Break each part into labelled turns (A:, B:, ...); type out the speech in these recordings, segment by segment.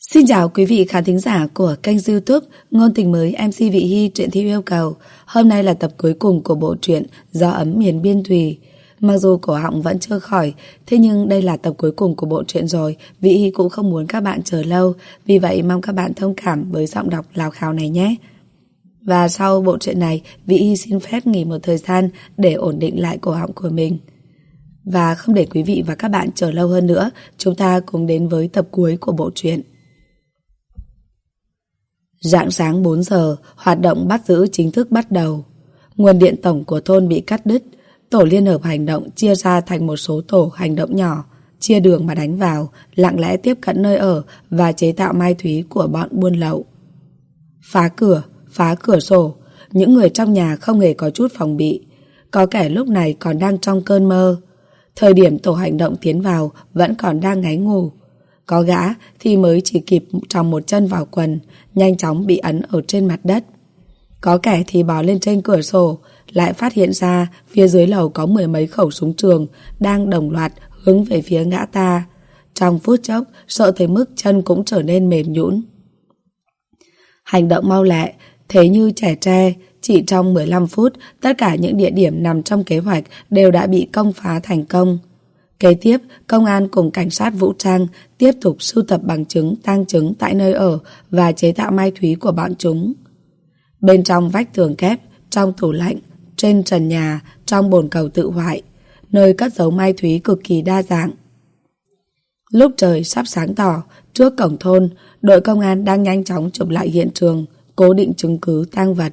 A: Xin chào quý vị khán thính giả của kênh youtube Ngôn tình mới MC Vị Hy truyện thi yêu cầu. Hôm nay là tập cuối cùng của bộ truyện Do ấm miền biên thùy. Mặc dù cổ họng vẫn chưa khỏi, thế nhưng đây là tập cuối cùng của bộ truyện rồi, Vị Hy cũng không muốn các bạn chờ lâu, vì vậy mong các bạn thông cảm với giọng đọc lào khào này nhé. Và sau bộ truyện này, Vị Hy xin phép nghỉ một thời gian để ổn định lại cổ họng của mình. Và không để quý vị và các bạn chờ lâu hơn nữa, chúng ta cùng đến với tập cuối của bộ truyện. Rạng sáng 4 giờ, hoạt động bắt giữ chính thức bắt đầu. Nguồn điện tổng của thôn bị cắt đứt, tổ liên hợp hành động chia ra thành một số tổ hành động nhỏ, chia đường mà đánh vào, lặng lẽ tiếp cận nơi ở và chế tạo mai thúy của bọn buôn lậu. Phá cửa, phá cửa sổ, những người trong nhà không hề có chút phòng bị. Có kẻ lúc này còn đang trong cơn mơ. Thời điểm tổ hành động tiến vào vẫn còn đang ngáy ngủ. Có gã thì mới chỉ kịp trong một chân vào quần, nhanh chóng bị ấn ở trên mặt đất. Có kẻ thì bò lên trên cửa sổ, lại phát hiện ra phía dưới lầu có mười mấy khẩu súng trường đang đồng loạt hướng về phía ngã ta. Trong phút chốc, sợ tới mức chân cũng trở nên mềm nhũn. Hành động mau lẹ, thế như trẻ tre, chỉ trong 15 phút, tất cả những địa điểm nằm trong kế hoạch đều đã bị công phá thành công. Kế tiếp, công an cùng cảnh sát vũ trang tiếp tục sưu tập bằng chứng, tang chứng tại nơi ở và chế tạo mai thúy của bọn chúng. Bên trong vách tường kép, trong tủ lạnh, trên trần nhà, trong bồn cầu tự hoại, nơi cất giấu mai thúy cực kỳ đa dạng. Lúc trời sắp sáng tỏ, trước cổng thôn, đội công an đang nhanh chóng chụp lại hiện trường, cố định chứng cứ tang vật.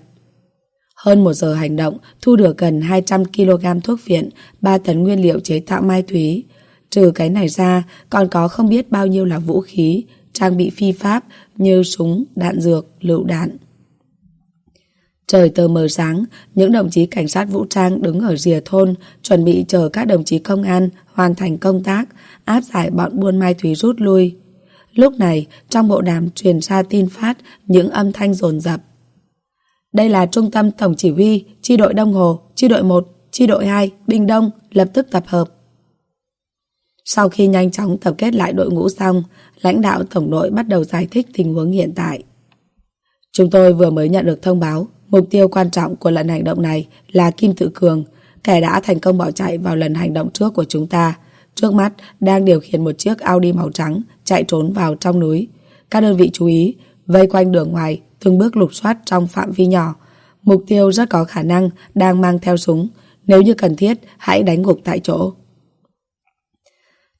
A: Hơn một giờ hành động, thu được gần 200 kg thuốc viện, 3 tấn nguyên liệu chế tạo mai thúy. Trừ cái này ra, còn có không biết bao nhiêu là vũ khí, trang bị phi pháp như súng, đạn dược, lựu đạn. Trời tờ mờ sáng, những đồng chí cảnh sát vũ trang đứng ở rìa thôn chuẩn bị chờ các đồng chí công an hoàn thành công tác, áp giải bọn buôn mai thúy rút lui. Lúc này, trong bộ đàm truyền ra tin phát những âm thanh rồn rập. Đây là trung tâm tổng chỉ huy, chi đội Đông Hồ, chi đội 1, chi đội 2, binh Đông, lập tức tập hợp. Sau khi nhanh chóng tập kết lại đội ngũ xong, lãnh đạo tổng đội bắt đầu giải thích tình huống hiện tại. Chúng tôi vừa mới nhận được thông báo, mục tiêu quan trọng của lần hành động này là Kim Tự Cường, kẻ đã thành công bỏ chạy vào lần hành động trước của chúng ta. Trước mắt đang điều khiển một chiếc Audi màu trắng chạy trốn vào trong núi. Các đơn vị chú ý, vây quanh đường ngoài, từng bước lục soát trong phạm vi nhỏ. Mục tiêu rất có khả năng đang mang theo súng. Nếu như cần thiết, hãy đánh gục tại chỗ.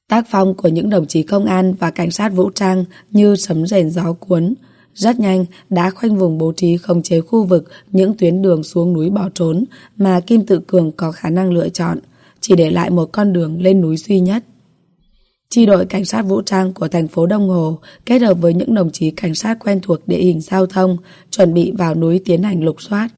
A: Tác phong của những đồng chí công an và cảnh sát vũ trang như sấm rền gió cuốn. Rất nhanh đã khoanh vùng bố trí khống chế khu vực những tuyến đường xuống núi bỏ trốn mà Kim Tự Cường có khả năng lựa chọn, chỉ để lại một con đường lên núi duy nhất. Chi đội cảnh sát vũ trang của thành phố Đông Hồ kết hợp với những đồng chí cảnh sát quen thuộc địa hình giao thông chuẩn bị vào núi tiến hành lục soát.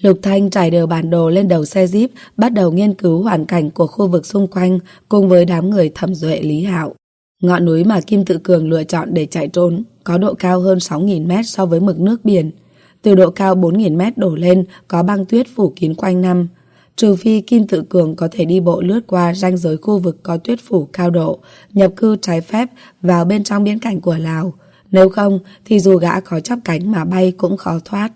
A: Lục Thanh trải đều bản đồ lên đầu xe Jeep, bắt đầu nghiên cứu hoàn cảnh của khu vực xung quanh cùng với đám người thẩm duệ Lý Hạo. Ngọn núi mà Kim Tự Cường lựa chọn để chạy trốn có độ cao hơn 6.000 mét so với mực nước biển. Từ độ cao 4.000 mét đổ lên có băng tuyết phủ kín quanh năm. Trừ phi Kim Tự Cường có thể đi bộ lướt qua ranh giới khu vực có tuyết phủ cao độ, nhập cư trái phép vào bên trong biên cảnh của Lào. Nếu không thì dù gã có chắp cánh mà bay cũng khó thoát.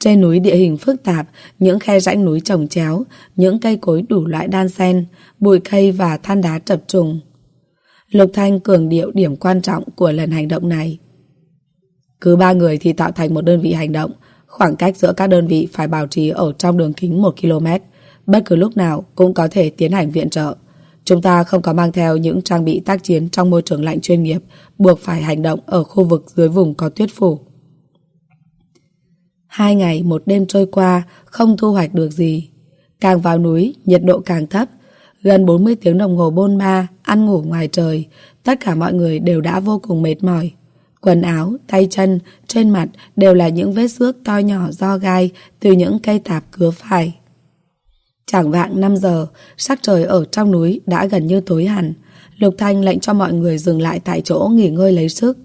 A: Trên núi địa hình phức tạp, những khe rãnh núi trồng chéo, những cây cối đủ loại đan xen, bụi cây và than đá chập trùng. Lục Thanh cường điệu điểm quan trọng của lần hành động này. Cứ ba người thì tạo thành một đơn vị hành động, khoảng cách giữa các đơn vị phải bảo trì ở trong đường kính 1 km, bất cứ lúc nào cũng có thể tiến hành viện trợ. Chúng ta không có mang theo những trang bị tác chiến trong môi trường lạnh chuyên nghiệp, buộc phải hành động ở khu vực dưới vùng có tuyết phủ. Hai ngày một đêm trôi qua, không thu hoạch được gì. Càng vào núi, nhiệt độ càng thấp. Gần 40 tiếng đồng hồ bôn ba, ăn ngủ ngoài trời, tất cả mọi người đều đã vô cùng mệt mỏi. Quần áo, tay chân, trên mặt đều là những vết xước to nhỏ do gai từ những cây tạp cứa phải. Chẳng vạng 5 giờ, sắc trời ở trong núi đã gần như tối hẳn. Lục Thanh lệnh cho mọi người dừng lại tại chỗ nghỉ ngơi lấy sức.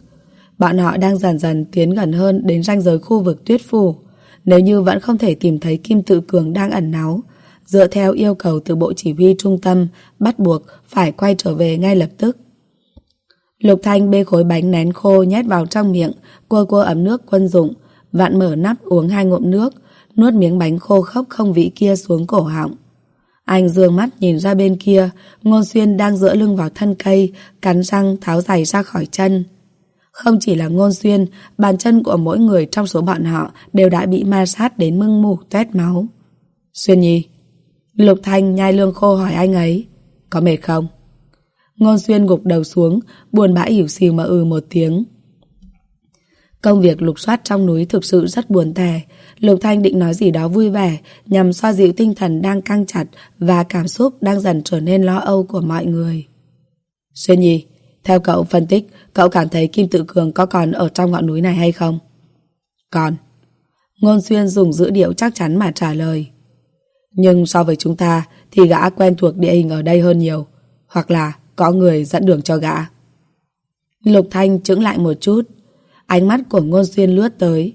A: Bọn họ đang dần dần tiến gần hơn đến ranh giới khu vực tuyết phủ. Nếu như vẫn không thể tìm thấy Kim Tự Cường đang ẩn náu, dựa theo yêu cầu từ Bộ Chỉ huy Trung tâm, bắt buộc phải quay trở về ngay lập tức. Lục Thanh bê khối bánh nén khô nhét vào trong miệng, cua cua ấm nước quân dụng, vặn mở nắp uống hai ngụm nước, nuốt miếng bánh khô khốc không vị kia xuống cổ họng. Anh dương mắt nhìn ra bên kia, Ngôn Xuyên đang dựa lưng vào thân cây, cắn răng tháo giày ra khỏi chân. Không chỉ là Ngôn Xuyên, bàn chân của mỗi người trong số bọn họ đều đã bị ma sát đến mưng mủ tuét máu. Xuyên Nhi Lục Thanh nhai lương khô hỏi anh ấy Có mệt không? Ngôn Xuyên gục đầu xuống, Buồn bã hiểu xìu mà ừ một tiếng Công việc lục soát trong núi thực sự rất buồn tẻ Lục Thanh định nói gì đó vui vẻ, Nhằm xoa dịu tinh thần đang căng chặt Và cảm xúc đang dần trở nên lo âu của mọi người Xuyên Nhi, Theo cậu phân tích, Cậu cảm thấy Kim Tự Cường có còn ở trong ngọn núi này hay không? Còn Ngôn Xuyên dùng dữ điệu chắc chắn mà trả lời nhưng so với chúng ta thì gã quen thuộc địa hình ở đây hơn nhiều. Hoặc là có người dẫn đường cho gã. Lục Thanh chững lại một chút. Ánh mắt của Ngôn Xuyên lướt tới.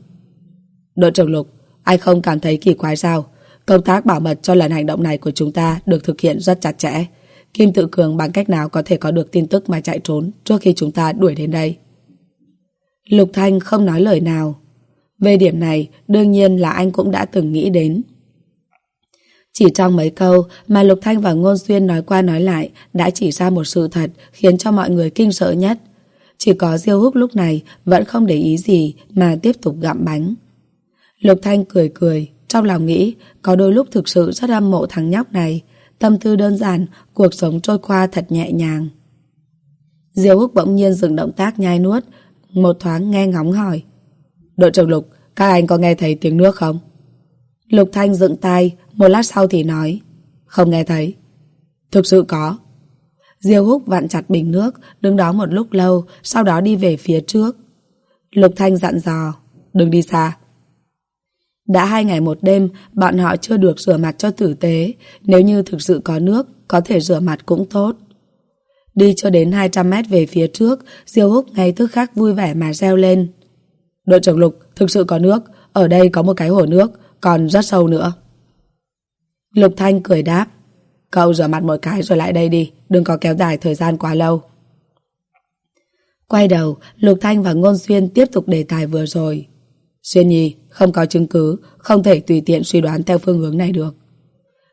A: Đội trưởng Lục, anh không cảm thấy kỳ quái sao? Công tác bảo mật cho lần hành động này của chúng ta được thực hiện rất chặt chẽ. Kim Tự Cường bằng cách nào có thể có được tin tức mà chạy trốn trước khi chúng ta đuổi đến đây? Lục Thanh không nói lời nào. Về điểm này, đương nhiên là anh cũng đã từng nghĩ đến. Chỉ trong mấy câu mà Lục Thanh và Ngôn Xuyên nói qua nói lại đã chỉ ra một sự thật khiến cho mọi người kinh sợ nhất. Chỉ có Diêu Húc lúc này vẫn không để ý gì mà tiếp tục gặm bánh. Lục Thanh cười cười, trong lòng nghĩ có đôi lúc thực sự rất âm mộ thằng nhóc này. Tâm tư đơn giản, cuộc sống trôi qua thật nhẹ nhàng. Diêu Húc bỗng nhiên dừng động tác nhai nuốt, một thoáng nghe ngóng hỏi. Đội trưởng Lục, các anh có nghe thấy tiếng nước không? Lục Thanh dựng tay, một lát sau thì nói, Không nghe thấy. Thực sự có. Diêu húc vặn chặt bình nước, Đứng đó một lúc lâu, Sau đó đi về phía trước. Lục Thanh dặn dò, Đừng đi xa. Đã hai ngày một đêm, Bọn họ chưa được rửa mặt cho tử tế, Nếu như thực sự có nước, Có thể rửa mặt cũng tốt. Đi cho đến 200 mét về phía trước, Diêu húc ngay tức khắc vui vẻ mà reo lên. Đội trưởng Lục, Thực sự có nước, Ở đây có một cái hồ nước, Còn rất sâu nữa. Lục Thanh cười đáp, Cậu rửa mặt một cái rồi lại đây đi, Đừng có kéo dài thời gian quá lâu. Quay đầu, Lục Thanh và Ngôn Xuyên tiếp tục đề tài vừa rồi. Xuyên Nhi, Không có chứng cứ, Không thể tùy tiện suy đoán theo phương hướng này được.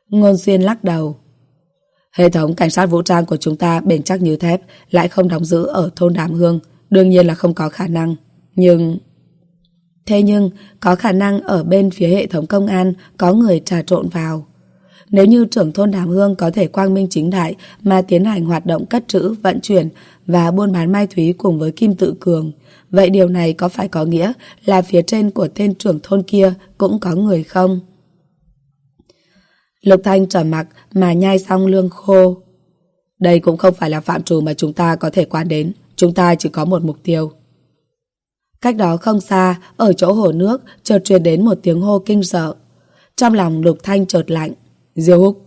A: Ngôn Xuyên lắc đầu, Hệ thống cảnh sát vũ trang của chúng ta bền chắc như thép, Lại không đóng giữ ở thôn Đàm Hương, Đương nhiên là không có khả năng, Nhưng... Thế nhưng, có khả năng ở bên phía hệ thống công an có người trà trộn vào. Nếu như trưởng thôn Đàm Hương có thể quang minh chính đại mà tiến hành hoạt động cất trữ, vận chuyển và buôn bán mai thúy cùng với Kim Tự Cường, vậy điều này có phải có nghĩa là phía trên của tên trưởng thôn kia cũng có người không? Lục Thanh trở mặc mà nhai xong lương khô. Đây cũng không phải là phạm trù mà chúng ta có thể quan đến, chúng ta chỉ có một mục tiêu. Cách đó không xa, ở chỗ hồ nước, chợt truyền đến một tiếng hô kinh sợ. Trong lòng Lục Thanh chợt lạnh, Diêu Húc.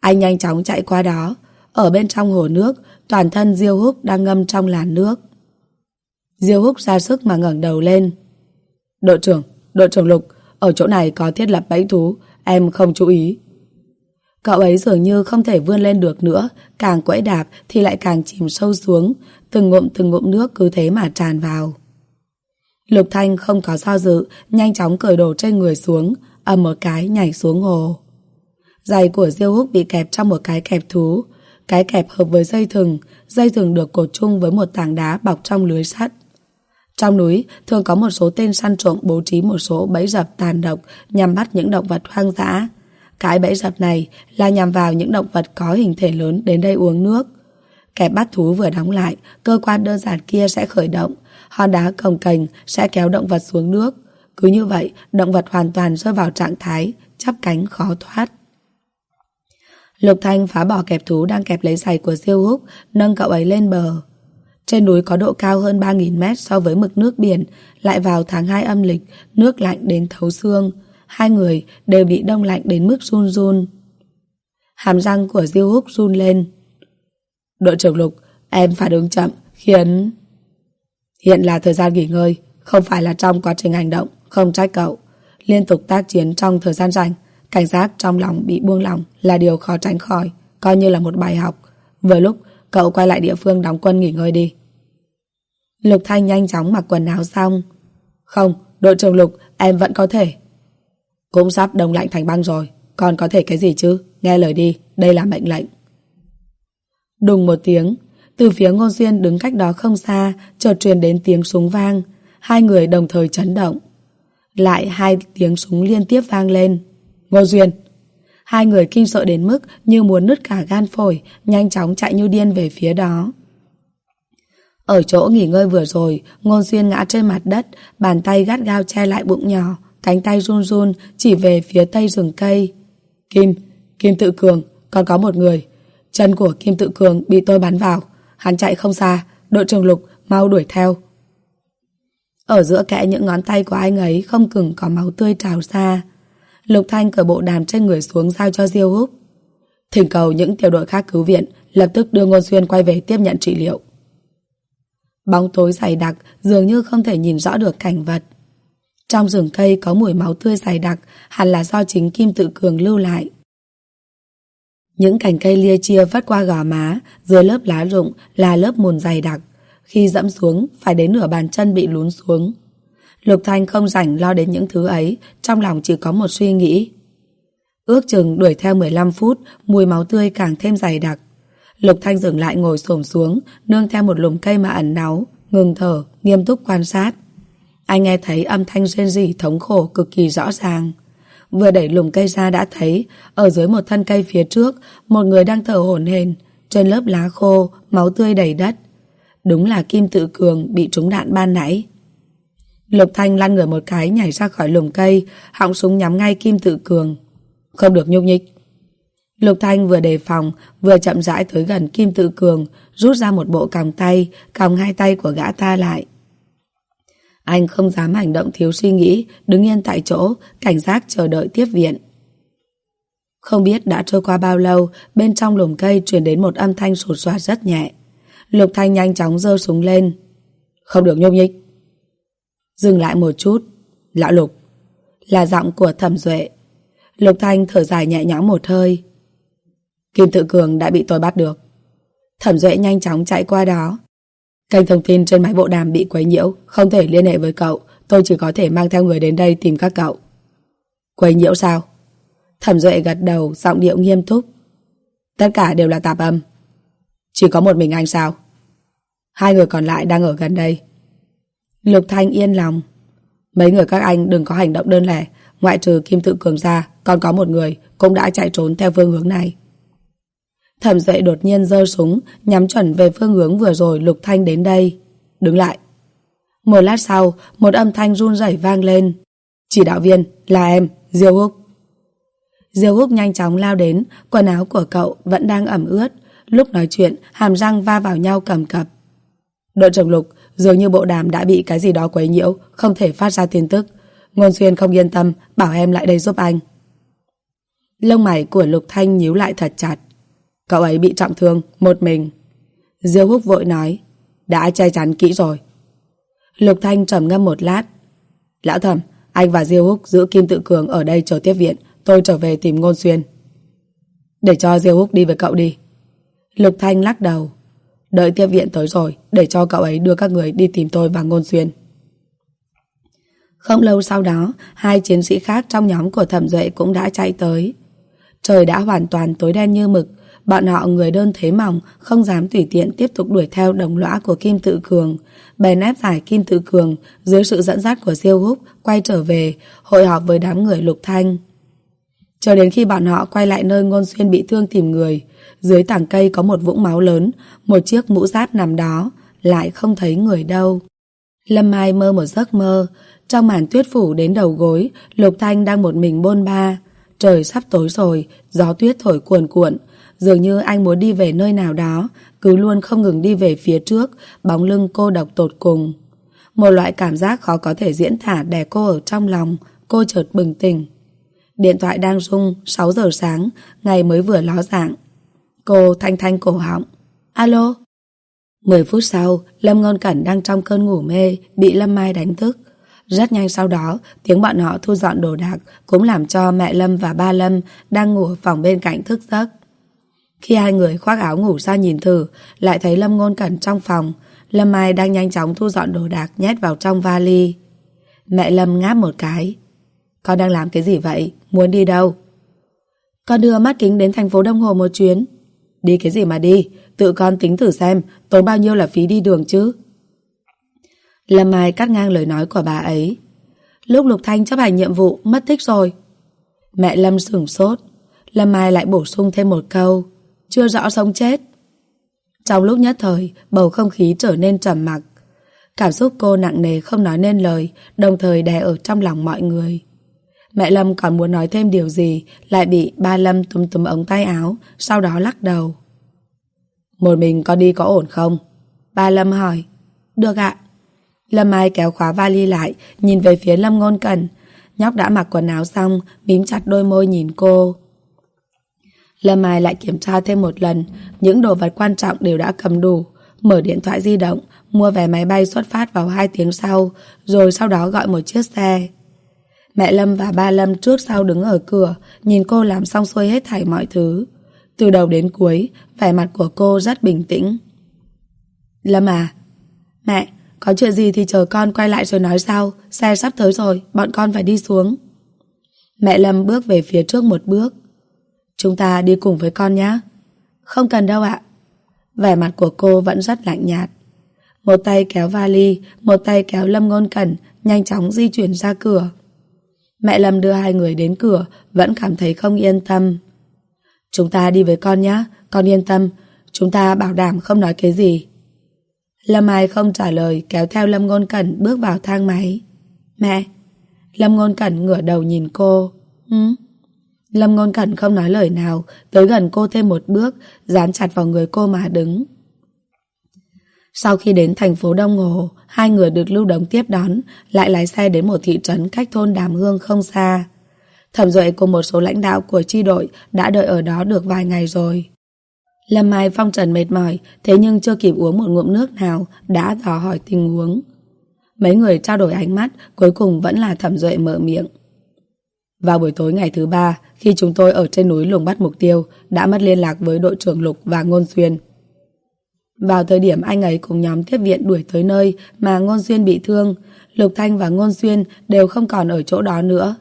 A: Anh nhanh chóng chạy qua đó. Ở bên trong hồ nước, toàn thân Diêu Húc đang ngâm trong làn nước. Diêu Húc ra sức mà ngẩng đầu lên. Đội trưởng, đội trưởng Lục, ở chỗ này có thiết lập bẫy thú, em không chú ý. Cậu ấy dường như không thể vươn lên được nữa, càng quẫy đạp thì lại càng chìm sâu xuống, từng ngụm từng ngụm nước cứ thế mà tràn vào. Lục Thanh không có do dự, nhanh chóng cởi đồ trên người xuống, ầm một cái nhảy xuống hồ. Giày của Diêu Húc bị kẹp trong một cái kẹp thú. Cái kẹp hợp với dây thừng, dây thừng được cột chung với một tảng đá bọc trong lưới sắt. Trong núi, thường có một số tên săn trộm bố trí một số bẫy dập tàn độc nhằm bắt những động vật hoang dã. Cái bẫy dập này là nhằm vào những động vật có hình thể lớn đến đây uống nước. Kẹp bắt thú vừa đóng lại, cơ quan đơn giản kia sẽ khởi động, hòn đá cồng cành sẽ kéo động vật xuống nước. Cứ như vậy, động vật hoàn toàn rơi vào trạng thái chắp cánh khó thoát. Lục Thanh phá bỏ kẹp thú đang kẹp lấy giày của siêu húc, nâng cậu ấy lên bờ. Trên núi có độ cao hơn 3.000 mét so với mực nước biển, lại vào tháng 2 âm lịch, nước lạnh đến thấu xương. Hai người đều bị đông lạnh đến mức run run. Hàm răng của Diêu Húc run lên. Đội trưởng Lục, em phản ứng chậm, khiến... Hiện là thời gian nghỉ ngơi, không phải là trong quá trình hành động, không trách cậu. Liên tục tác chiến trong thời gian rảnh, Cảnh giác trong lòng bị buông lỏng là điều khó tránh khỏi, coi như là một bài học. Vừa lúc, cậu quay lại địa phương đóng quân nghỉ ngơi đi. Lục Thanh nhanh chóng mặc quần áo xong. Không, đội trưởng Lục, em vẫn có thể. Cũng sắp đông lạnh thành băng rồi, còn có thể cái gì chứ? Nghe lời đi, đây là mệnh lệnh. Đùng một tiếng, từ phía Ngô Duyên đứng cách đó không xa, chợt truyền đến tiếng súng vang. Hai người đồng thời chấn động. Lại hai tiếng súng liên tiếp vang lên. Ngô Duyên! Hai người kinh sợ đến mức như muốn nứt cả gan phổi, nhanh chóng chạy như điên về phía đó. Ở chỗ nghỉ ngơi vừa rồi, Ngô Duyên ngã trên mặt đất, bàn tay gắt gao che lại bụng nhỏ, cánh tay run run chỉ về phía tây rừng cây. Kim, Kim Tự Cường, còn có một người. Chân của Kim Tự Cường bị tôi bắn vào. Hắn chạy không xa, đội trường Lục mau đuổi theo. Ở giữa kẽ những ngón tay của anh ấy không cừng có máu tươi trào ra. Lục Thanh cởi bộ đàm trên người xuống giao cho Diêu Húc. Thỉnh cầu những tiểu đội khác cứu viện, lập tức đưa Ngôn Xuyên quay về tiếp nhận trị liệu. Bóng tối dày đặc dường như không thể nhìn rõ được cảnh vật. Trong rừng cây có mùi máu tươi dày đặc hẳn là do chính Kim Tự Cường lưu lại. Những cành cây lia chia vắt qua gò má, dưới lớp lá rụng là lớp mùn dày đặc. Khi dẫm xuống, phải đến nửa bàn chân bị lún xuống. Lục Thanh không rảnh lo đến những thứ ấy, trong lòng chỉ có một suy nghĩ. Ước chừng đuổi theo 15 phút, mùi máu tươi càng thêm dày đặc. Lục Thanh dừng lại ngồi xổm xuống, nương theo một lùm cây mà ẩn náu, ngừng thở, nghiêm túc quan sát. Anh nghe thấy âm thanh rên rỉ thống khổ cực kỳ rõ ràng. Vừa đẩy lùm cây ra đã thấy, ở dưới một thân cây phía trước, một người đang thở hổn hển, trên lớp lá khô, máu tươi đầy đất. Đúng là Kim Tự Cường bị trúng đạn ban nãy. Lục Thanh lăn người một cái nhảy ra khỏi lùm cây, họng súng nhắm ngay Kim Tự Cường. Không được nhúc nhích. Lục Thanh vừa đề phòng, vừa chậm rãi tới gần Kim Tự Cường, rút ra một bộ còng tay, còng hai tay của gã ta lại. Anh không dám hành động thiếu suy nghĩ, đứng yên tại chỗ, cảnh giác chờ đợi tiếp viện. Không biết đã trôi qua bao lâu, bên trong lùm cây truyền đến một âm thanh sột soạt rất nhẹ. Lục Thanh nhanh chóng giơ súng lên. Không được nhúc nhích. Dừng lại một chút. Lão Lục. Là giọng của thẩm duệ. Lục Thanh thở dài nhẹ nhõm một hơi. Kim Tự Cường đã bị tôi bắt được. Thẩm Duệ nhanh chóng chạy qua đó. Kênh thông tin trên máy bộ đàm bị quấy nhiễu, không thể liên hệ với cậu. Tôi chỉ có thể mang theo người đến đây tìm các cậu. Quấy nhiễu sao? Thẩm Duệ gật đầu, giọng điệu nghiêm túc. Tất cả đều là tạp âm. Chỉ có một mình anh sao? Hai người còn lại đang ở gần đây. Lục Thanh yên lòng. Mấy người các anh đừng có hành động đơn lẻ. Ngoại trừ Kim Tự Cường ra, còn có một người cũng đã chạy trốn theo phương hướng này. Thẩm dậy đột nhiên giơ súng, nhắm chuẩn về phương hướng vừa rồi Lục Thanh đến đây. Đứng lại. Một lát sau, một âm thanh run rẩy vang lên. Chỉ đạo viên, là em, Diêu Húc. Diêu Húc nhanh chóng lao đến, quần áo của cậu vẫn đang ẩm ướt. Lúc nói chuyện, hàm răng va vào nhau cầm cập. Đội trưởng Lục, dường như bộ đàm đã bị cái gì đó quấy nhiễu, không thể phát ra tin tức. Ngôn Xuyên không yên tâm, bảo em lại đây giúp anh. Lông mày của Lục Thanh nhíu lại thật chặt. Cậu ấy bị trọng thương, một mình. Diêu Húc vội nói, đã che chắn kỹ rồi. Lục Thanh trầm ngâm một lát. Lão thẩm, anh và Diêu Húc giữ Kim Tự Cường ở đây chờ tiếp viện, tôi trở về tìm Ngôn Xuyên. Để cho Diêu Húc đi với cậu đi. Lục Thanh lắc đầu. Đợi tiếp viện tới rồi, để cho cậu ấy đưa các người đi tìm tôi và Ngôn Xuyên. Không lâu sau đó, hai chiến sĩ khác trong nhóm của Thẩm Duệ cũng đã chạy tới. Trời đã hoàn toàn tối đen như mực, Bọn họ người đơn thế mỏng, không dám tùy tiện tiếp tục đuổi theo đồng lõa của Kim Tự Cường. Bèn ép giải Kim Tự Cường, dưới sự dẫn dắt của Siêu Húc, quay trở về, hội họp với đám người Lục Thanh. Cho đến khi bọn họ quay lại nơi Ngôn Xuyên bị thương tìm người, dưới tảng cây có một vũng máu lớn, một chiếc mũ giáp nằm đó, lại không thấy người đâu. Lâm Mai mơ một giấc mơ, trong màn tuyết phủ đến đầu gối, Lục Thanh đang một mình bôn ba. Trời sắp tối rồi, gió tuyết thổi cuồn cuộn, Dường như anh muốn đi về nơi nào đó, cứ luôn không ngừng đi về phía trước, bóng lưng cô độc tột cùng. Một loại cảm giác khó có thể diễn tả đè cô ở trong lòng, cô chợt bừng tỉnh. Điện thoại đang rung, 6 giờ sáng, ngày mới vừa ló dạng. Cô thanh thanh cổ họng. Alo? 10 phút sau, Lâm Ngôn Cẩn đang trong cơn ngủ mê, bị Lâm Mai đánh thức. Rất nhanh sau đó, tiếng bọn họ thu dọn đồ đạc cũng làm cho mẹ Lâm và ba Lâm đang ngủ ở phòng bên cạnh thức giấc. Khi hai người khoác áo ngủ ra nhìn thử, lại thấy Lâm Ngôn Cẩn trong phòng. Lâm Mai đang nhanh chóng thu dọn đồ đạc nhét vào trong vali. Mẹ Lâm ngáp một cái. Con đang làm cái gì vậy? Muốn đi đâu? Con đưa mắt kính đến thành phố Đông Hồ một chuyến. Đi cái gì mà đi? Tự con tính thử xem tốn bao nhiêu là phí đi đường chứ? Lâm Mai cắt ngang lời nói của bà ấy. Lúc Lục Thanh chấp hành nhiệm vụ mất tích rồi. Mẹ Lâm sửng sốt. Lâm Mai lại bổ sung thêm một câu. Chưa rõ sống chết. Trong lúc nhất thời, bầu không khí trở nên trầm mặc. Cảm xúc cô nặng nề không nói nên lời, đồng thời đè ở trong lòng mọi người. Mẹ Lâm còn muốn nói thêm điều gì, lại bị ba Lâm túm túm ống tay áo, sau đó lắc đầu. Một mình con đi có ổn không? Ba Lâm hỏi. Được ạ. Lâm Mai kéo khóa vali lại, nhìn về phía Lâm Ngôn Cần. Nhóc đã mặc quần áo xong, mím chặt đôi môi nhìn cô. Lâm Mai lại kiểm tra thêm một lần, những đồ vật quan trọng đều đã cầm đủ. Mở điện thoại di động, mua vé máy bay xuất phát vào hai tiếng sau, rồi sau đó gọi một chiếc xe. Mẹ Lâm và ba Lâm trước sau đứng ở cửa, nhìn cô làm xong xuôi hết thảy mọi thứ. Từ đầu đến cuối, vẻ mặt của cô rất bình tĩnh. Lâm à, mẹ, có chuyện gì thì chờ con quay lại rồi nói sau, xe sắp tới rồi, bọn con phải đi xuống. Mẹ Lâm bước về phía trước một bước. Chúng ta đi cùng với con nhé. Không cần đâu ạ. Vẻ mặt của cô vẫn rất lạnh nhạt. Một tay kéo vali, một tay kéo Lâm Ngôn Cẩn, nhanh chóng di chuyển ra cửa. Mẹ Lâm đưa hai người đến cửa, vẫn cảm thấy không yên tâm. Chúng ta đi với con nhé, con yên tâm, chúng ta bảo đảm không nói cái gì. Lâm Ai không trả lời, kéo theo Lâm Ngôn Cẩn bước vào thang máy. Mẹ! Lâm Ngôn Cẩn ngửa đầu nhìn cô. Ừ? Lâm Ngôn Cẩn không nói lời nào, tới gần cô thêm một bước, dán chặt vào người cô mà đứng. Sau khi đến thành phố Đông Hồ, hai người được lưu đống tiếp đón, lại lái xe đến một thị trấn cách thôn Đàm Hương không xa. Thẩm Duệ cùng một số lãnh đạo của chi đội đã đợi ở đó được vài ngày rồi. Lâm Mai phong trần mệt mỏi, thế nhưng chưa kịp uống một ngụm nước nào, đã dò hỏi tình huống. Mấy người trao đổi ánh mắt, cuối cùng vẫn là Thẩm Duệ mở miệng. Vào buổi tối ngày thứ ba, khi chúng tôi ở trên núi luồng bắt mục tiêu, đã mất liên lạc với đội trưởng Lục và Ngôn Xuyên. Vào thời điểm anh ấy cùng nhóm tiếp viện đuổi tới nơi mà Ngôn Xuyên bị thương, Lục Thanh và Ngôn Xuyên đều không còn ở chỗ đó nữa.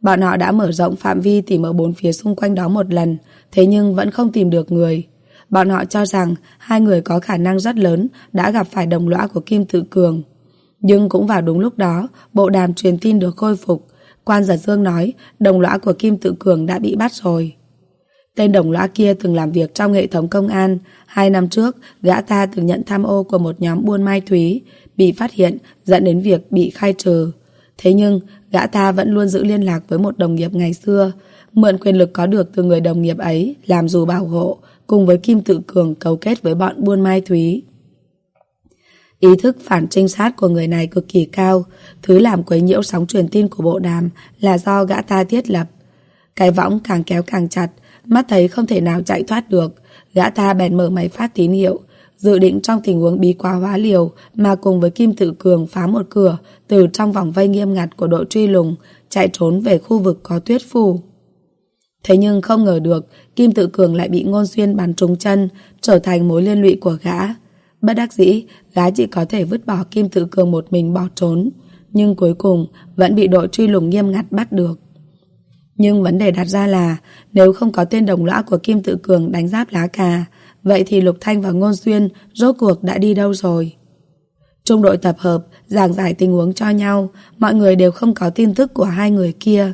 A: Bọn họ đã mở rộng phạm vi tìm ở bốn phía xung quanh đó một lần, thế nhưng vẫn không tìm được người. Bọn họ cho rằng hai người có khả năng rất lớn đã gặp phải đồng lõa của Kim Tự Cường. Nhưng cũng vào đúng lúc đó, bộ đàm truyền tin được khôi phục. Quan giật dương nói đồng lõa của Kim Tự Cường đã bị bắt rồi. Tên đồng lõa kia từng làm việc trong hệ thống công an. Hai năm trước, gã ta từng nhận tham ô của một nhóm buôn mai thúy, bị phát hiện dẫn đến việc bị khai trừ. Thế nhưng, gã ta vẫn luôn giữ liên lạc với một đồng nghiệp ngày xưa, mượn quyền lực có được từ người đồng nghiệp ấy làm dù bảo hộ, cùng với Kim Tự Cường cấu kết với bọn buôn mai thúy. Ý thức phản trinh sát của người này cực kỳ cao, thứ làm quấy nhiễu sóng truyền tin của bộ đàm là do gã ta thiết lập. Cái võng càng kéo càng chặt, mắt thấy không thể nào chạy thoát được, gã ta bèn mở máy phát tín hiệu, dự định trong tình huống bí quá hóa liều mà cùng với Kim Tự Cường phá một cửa từ trong vòng vây nghiêm ngặt của đội truy lùng, chạy trốn về khu vực có tuyết phủ. Thế nhưng không ngờ được, Kim Tự Cường lại bị Ngôn Xuyên bắn trúng chân, trở thành mối liên lụy của gã. Bất đắc dĩ, gã chỉ có thể vứt bỏ Kim Tự Cường một mình bỏ trốn, nhưng cuối cùng vẫn bị đội truy lùng nghiêm ngặt bắt được. Nhưng vấn đề đặt ra là nếu không có tên đồng lõa của Kim Tự Cường đánh giáp lá cà, vậy thì Lục Thanh và Ngôn Xuyên rốt cuộc đã đi đâu rồi? Trung đội tập hợp, giảng giải tình huống cho nhau, mọi người đều không có tin tức của hai người kia.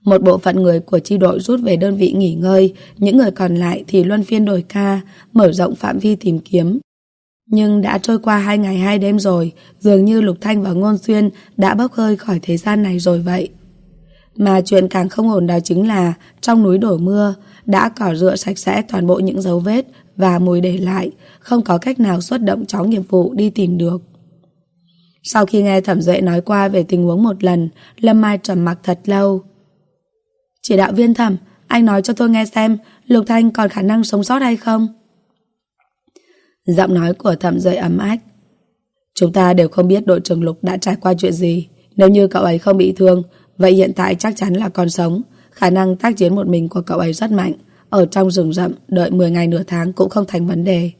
A: Một bộ phận người của chi đội rút về đơn vị nghỉ ngơi, những người còn lại thì luân phiên đổi ca, mở rộng phạm vi tìm kiếm. Nhưng đã trôi qua hai ngày hai đêm rồi, dường như Lục Thanh và Ngôn Xuyên đã bốc hơi khỏi thế gian này rồi vậy. Mà chuyện càng không ổn đó chính là trong núi đổ mưa đã cỏ rửa sạch sẽ toàn bộ những dấu vết và mùi để lại, không có cách nào xuất động chó nghiệp vụ đi tìm được. Sau khi nghe Thẩm Duệ nói qua về tình huống một lần, Lâm Mai trầm mặc thật lâu. Chỉ đạo viên thẩm, anh nói cho tôi nghe xem Lục Thanh còn khả năng sống sót hay không? Giọng nói của thẩm Duệ ấm ách. Chúng ta đều không biết đội trưởng Lục đã trải qua chuyện gì. Nếu như cậu ấy không bị thương, vậy hiện tại chắc chắn là còn sống. Khả năng tác chiến một mình của cậu ấy rất mạnh. Ở trong rừng rậm, đợi 10 ngày nửa tháng cũng không thành vấn đề.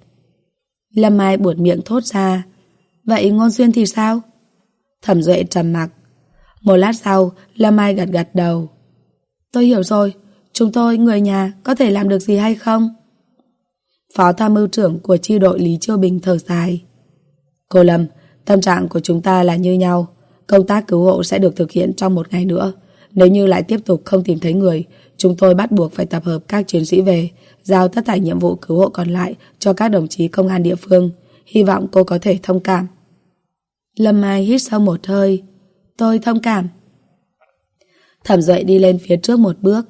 A: Lâm Mai buột miệng thốt ra. Vậy Ngôn Xuyên thì sao? Thẩm Duệ trầm mặc. Một lát sau, Lâm Mai gật gật đầu. Tôi hiểu rồi, chúng tôi, người nhà, có thể làm được gì hay không? Phó tham mưu trưởng của chi đội Lý Chiêu Bình thở dài. Cô Lâm, tâm trạng của chúng ta là như nhau. Công tác cứu hộ sẽ được thực hiện trong một ngày nữa. Nếu như lại tiếp tục không tìm thấy người, chúng tôi bắt buộc phải tập hợp các chiến sĩ về, giao tất cả nhiệm vụ cứu hộ còn lại cho các đồng chí công an địa phương. Hy vọng cô có thể thông cảm. Lâm Mai hít sâu một hơi. Tôi thông cảm. Thẩm Duệ đi lên phía trước một bước.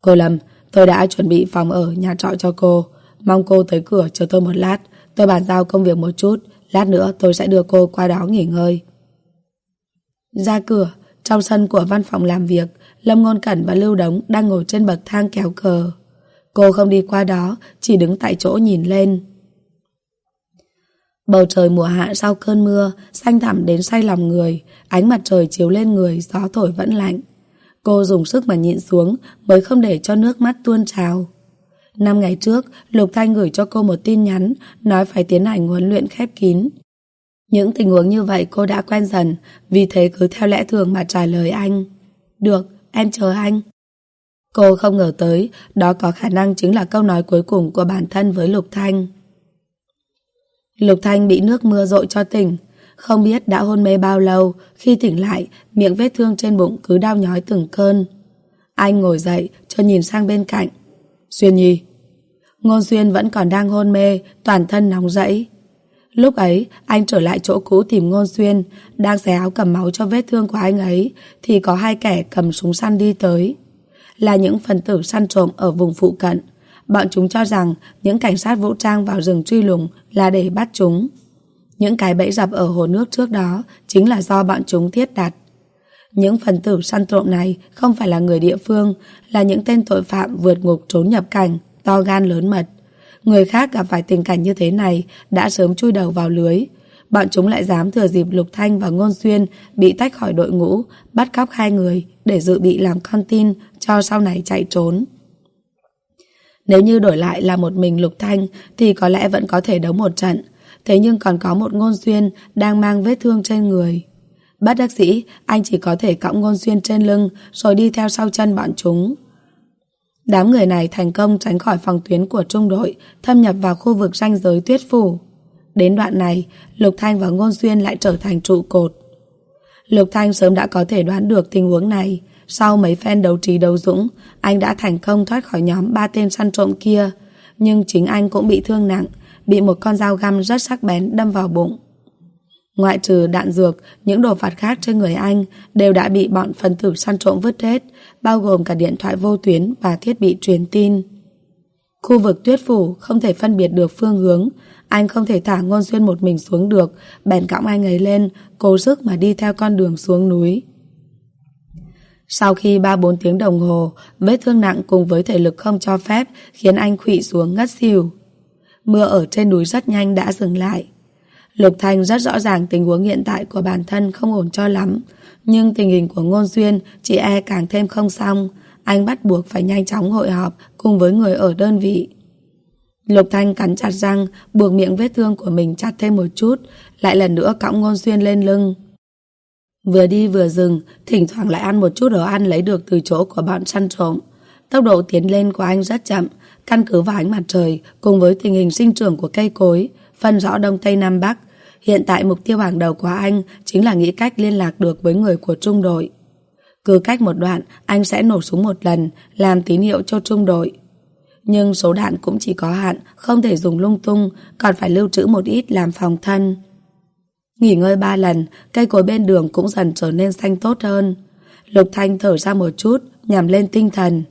A: Cô Lâm, tôi đã chuẩn bị phòng ở nhà trọ cho cô. Mong cô tới cửa chờ tôi một lát. Tôi bàn giao công việc một chút. Lát nữa tôi sẽ đưa cô qua đó nghỉ ngơi. Ra cửa, trong sân của văn phòng làm việc, Lâm Ngôn Cẩn và Lưu Đống đang ngồi trên bậc thang kéo cờ. Cô không đi qua đó, chỉ đứng tại chỗ nhìn lên. Bầu trời mùa hạ sau cơn mưa, xanh thẳm đến say lòng người, ánh mặt trời chiếu lên người, gió thổi vẫn lạnh. Cô dùng sức mà nhịn xuống mới không để cho nước mắt tuôn trào. Năm ngày trước, Lục Thanh gửi cho cô một tin nhắn nói phải tiến hành huấn luyện khép kín. Những tình huống như vậy cô đã quen dần, vì thế cứ theo lẽ thường mà trả lời anh. Được, em chờ anh. Cô không ngờ tới, đó có khả năng chính là câu nói cuối cùng của bản thân với Lục Thanh. Lục Thanh bị nước mưa dội cho tỉnh, không biết đã hôn mê bao lâu, khi tỉnh lại, miệng vết thương trên bụng cứ đau nhói từng cơn. Anh ngồi dậy, cho nhìn sang bên cạnh. Xuyên Nhi. Ngôn Xuyên vẫn còn đang hôn mê, toàn thân nóng rẫy. Lúc ấy, anh trở lại chỗ cũ tìm Ngôn Xuyên, đang xé áo cầm máu cho vết thương của anh ấy, thì có hai kẻ cầm súng săn đi tới. Là những phần tử săn trộm ở vùng phụ cận. Bọn chúng cho rằng những cảnh sát vũ trang vào rừng truy lùng là để bắt chúng. Những cái bẫy dập ở hồ nước trước đó chính là do bọn chúng thiết đặt. Những phần tử săn trộm này không phải là người địa phương, là những tên tội phạm vượt ngục trốn nhập cảnh, to gan lớn mật. Người khác gặp phải tình cảnh như thế này đã sớm chui đầu vào lưới. Bọn chúng lại dám thừa dịp Lục Thanh và Ngôn Xuyên bị tách khỏi đội ngũ, bắt cóc hai người để dự bị làm con tin cho sau này chạy trốn. Nếu như đổi lại là một mình Lục Thanh thì có lẽ vẫn có thể đấu một trận. Thế nhưng còn có một ngôn xuyên đang mang vết thương trên người. Bắt đắc sĩ, anh chỉ có thể cõng ngôn xuyên trên lưng rồi đi theo sau chân bọn chúng. Đám người này thành công tránh khỏi phòng tuyến của trung đội, thâm nhập vào khu vực ranh giới tuyết phủ. Đến đoạn này, Lục Thanh và Ngôn Xuyên lại trở thành trụ cột. Lục Thanh sớm đã có thể đoán được tình huống này. Sau mấy phen đấu trí đấu dũng, anh đã thành công thoát khỏi nhóm ba tên săn trộm kia. Nhưng chính anh cũng bị thương nặng, bị một con dao găm rất sắc bén đâm vào bụng. Ngoại trừ đạn dược, những đồ vật khác trên người anh đều đã bị bọn phần tử săn trộm vứt hết, bao gồm cả điện thoại vô tuyến và thiết bị truyền tin. Khu vực tuyết phủ không thể phân biệt được phương hướng, anh không thể thả ngôn xuyên một mình xuống được, bèn cõng anh ấy lên, cố sức mà đi theo con đường xuống núi. Sau khi 3-4 tiếng đồng hồ, vết thương nặng cùng với thể lực không cho phép khiến anh khụy xuống ngất xỉu. Mưa ở trên núi rất nhanh đã dừng lại. Lục Thanh rất rõ ràng tình huống hiện tại của bản thân không ổn cho lắm. Nhưng tình hình của Ngôn Duyên chỉ e càng thêm không xong. Anh bắt buộc phải nhanh chóng hội họp cùng với người ở đơn vị. Lục Thanh cắn chặt răng, buộc miệng vết thương của mình chặt thêm một chút, lại lần nữa cõng Ngôn Duyên lên lưng. Vừa đi vừa dừng, thỉnh thoảng lại ăn một chút đồ ăn lấy được từ chỗ của bọn săn trộm. Tốc độ tiến lên của anh rất chậm, căn cứ vào ánh mặt trời cùng với tình hình sinh trưởng của cây cối, phân rõ Đông Tây Nam Bắc. Hiện tại mục tiêu hàng đầu của anh chính là nghĩ cách liên lạc được với người của trung đội. Cứ cách một đoạn, anh sẽ nổ súng một lần, làm tín hiệu cho trung đội. Nhưng số đạn cũng chỉ có hạn, không thể dùng lung tung, còn phải lưu trữ một ít làm phòng thân. Nghỉ ngơi ba lần, cây cối bên đường cũng dần trở nên xanh tốt hơn. Lục Thanh thở ra một chút, nhằm lên tinh thần.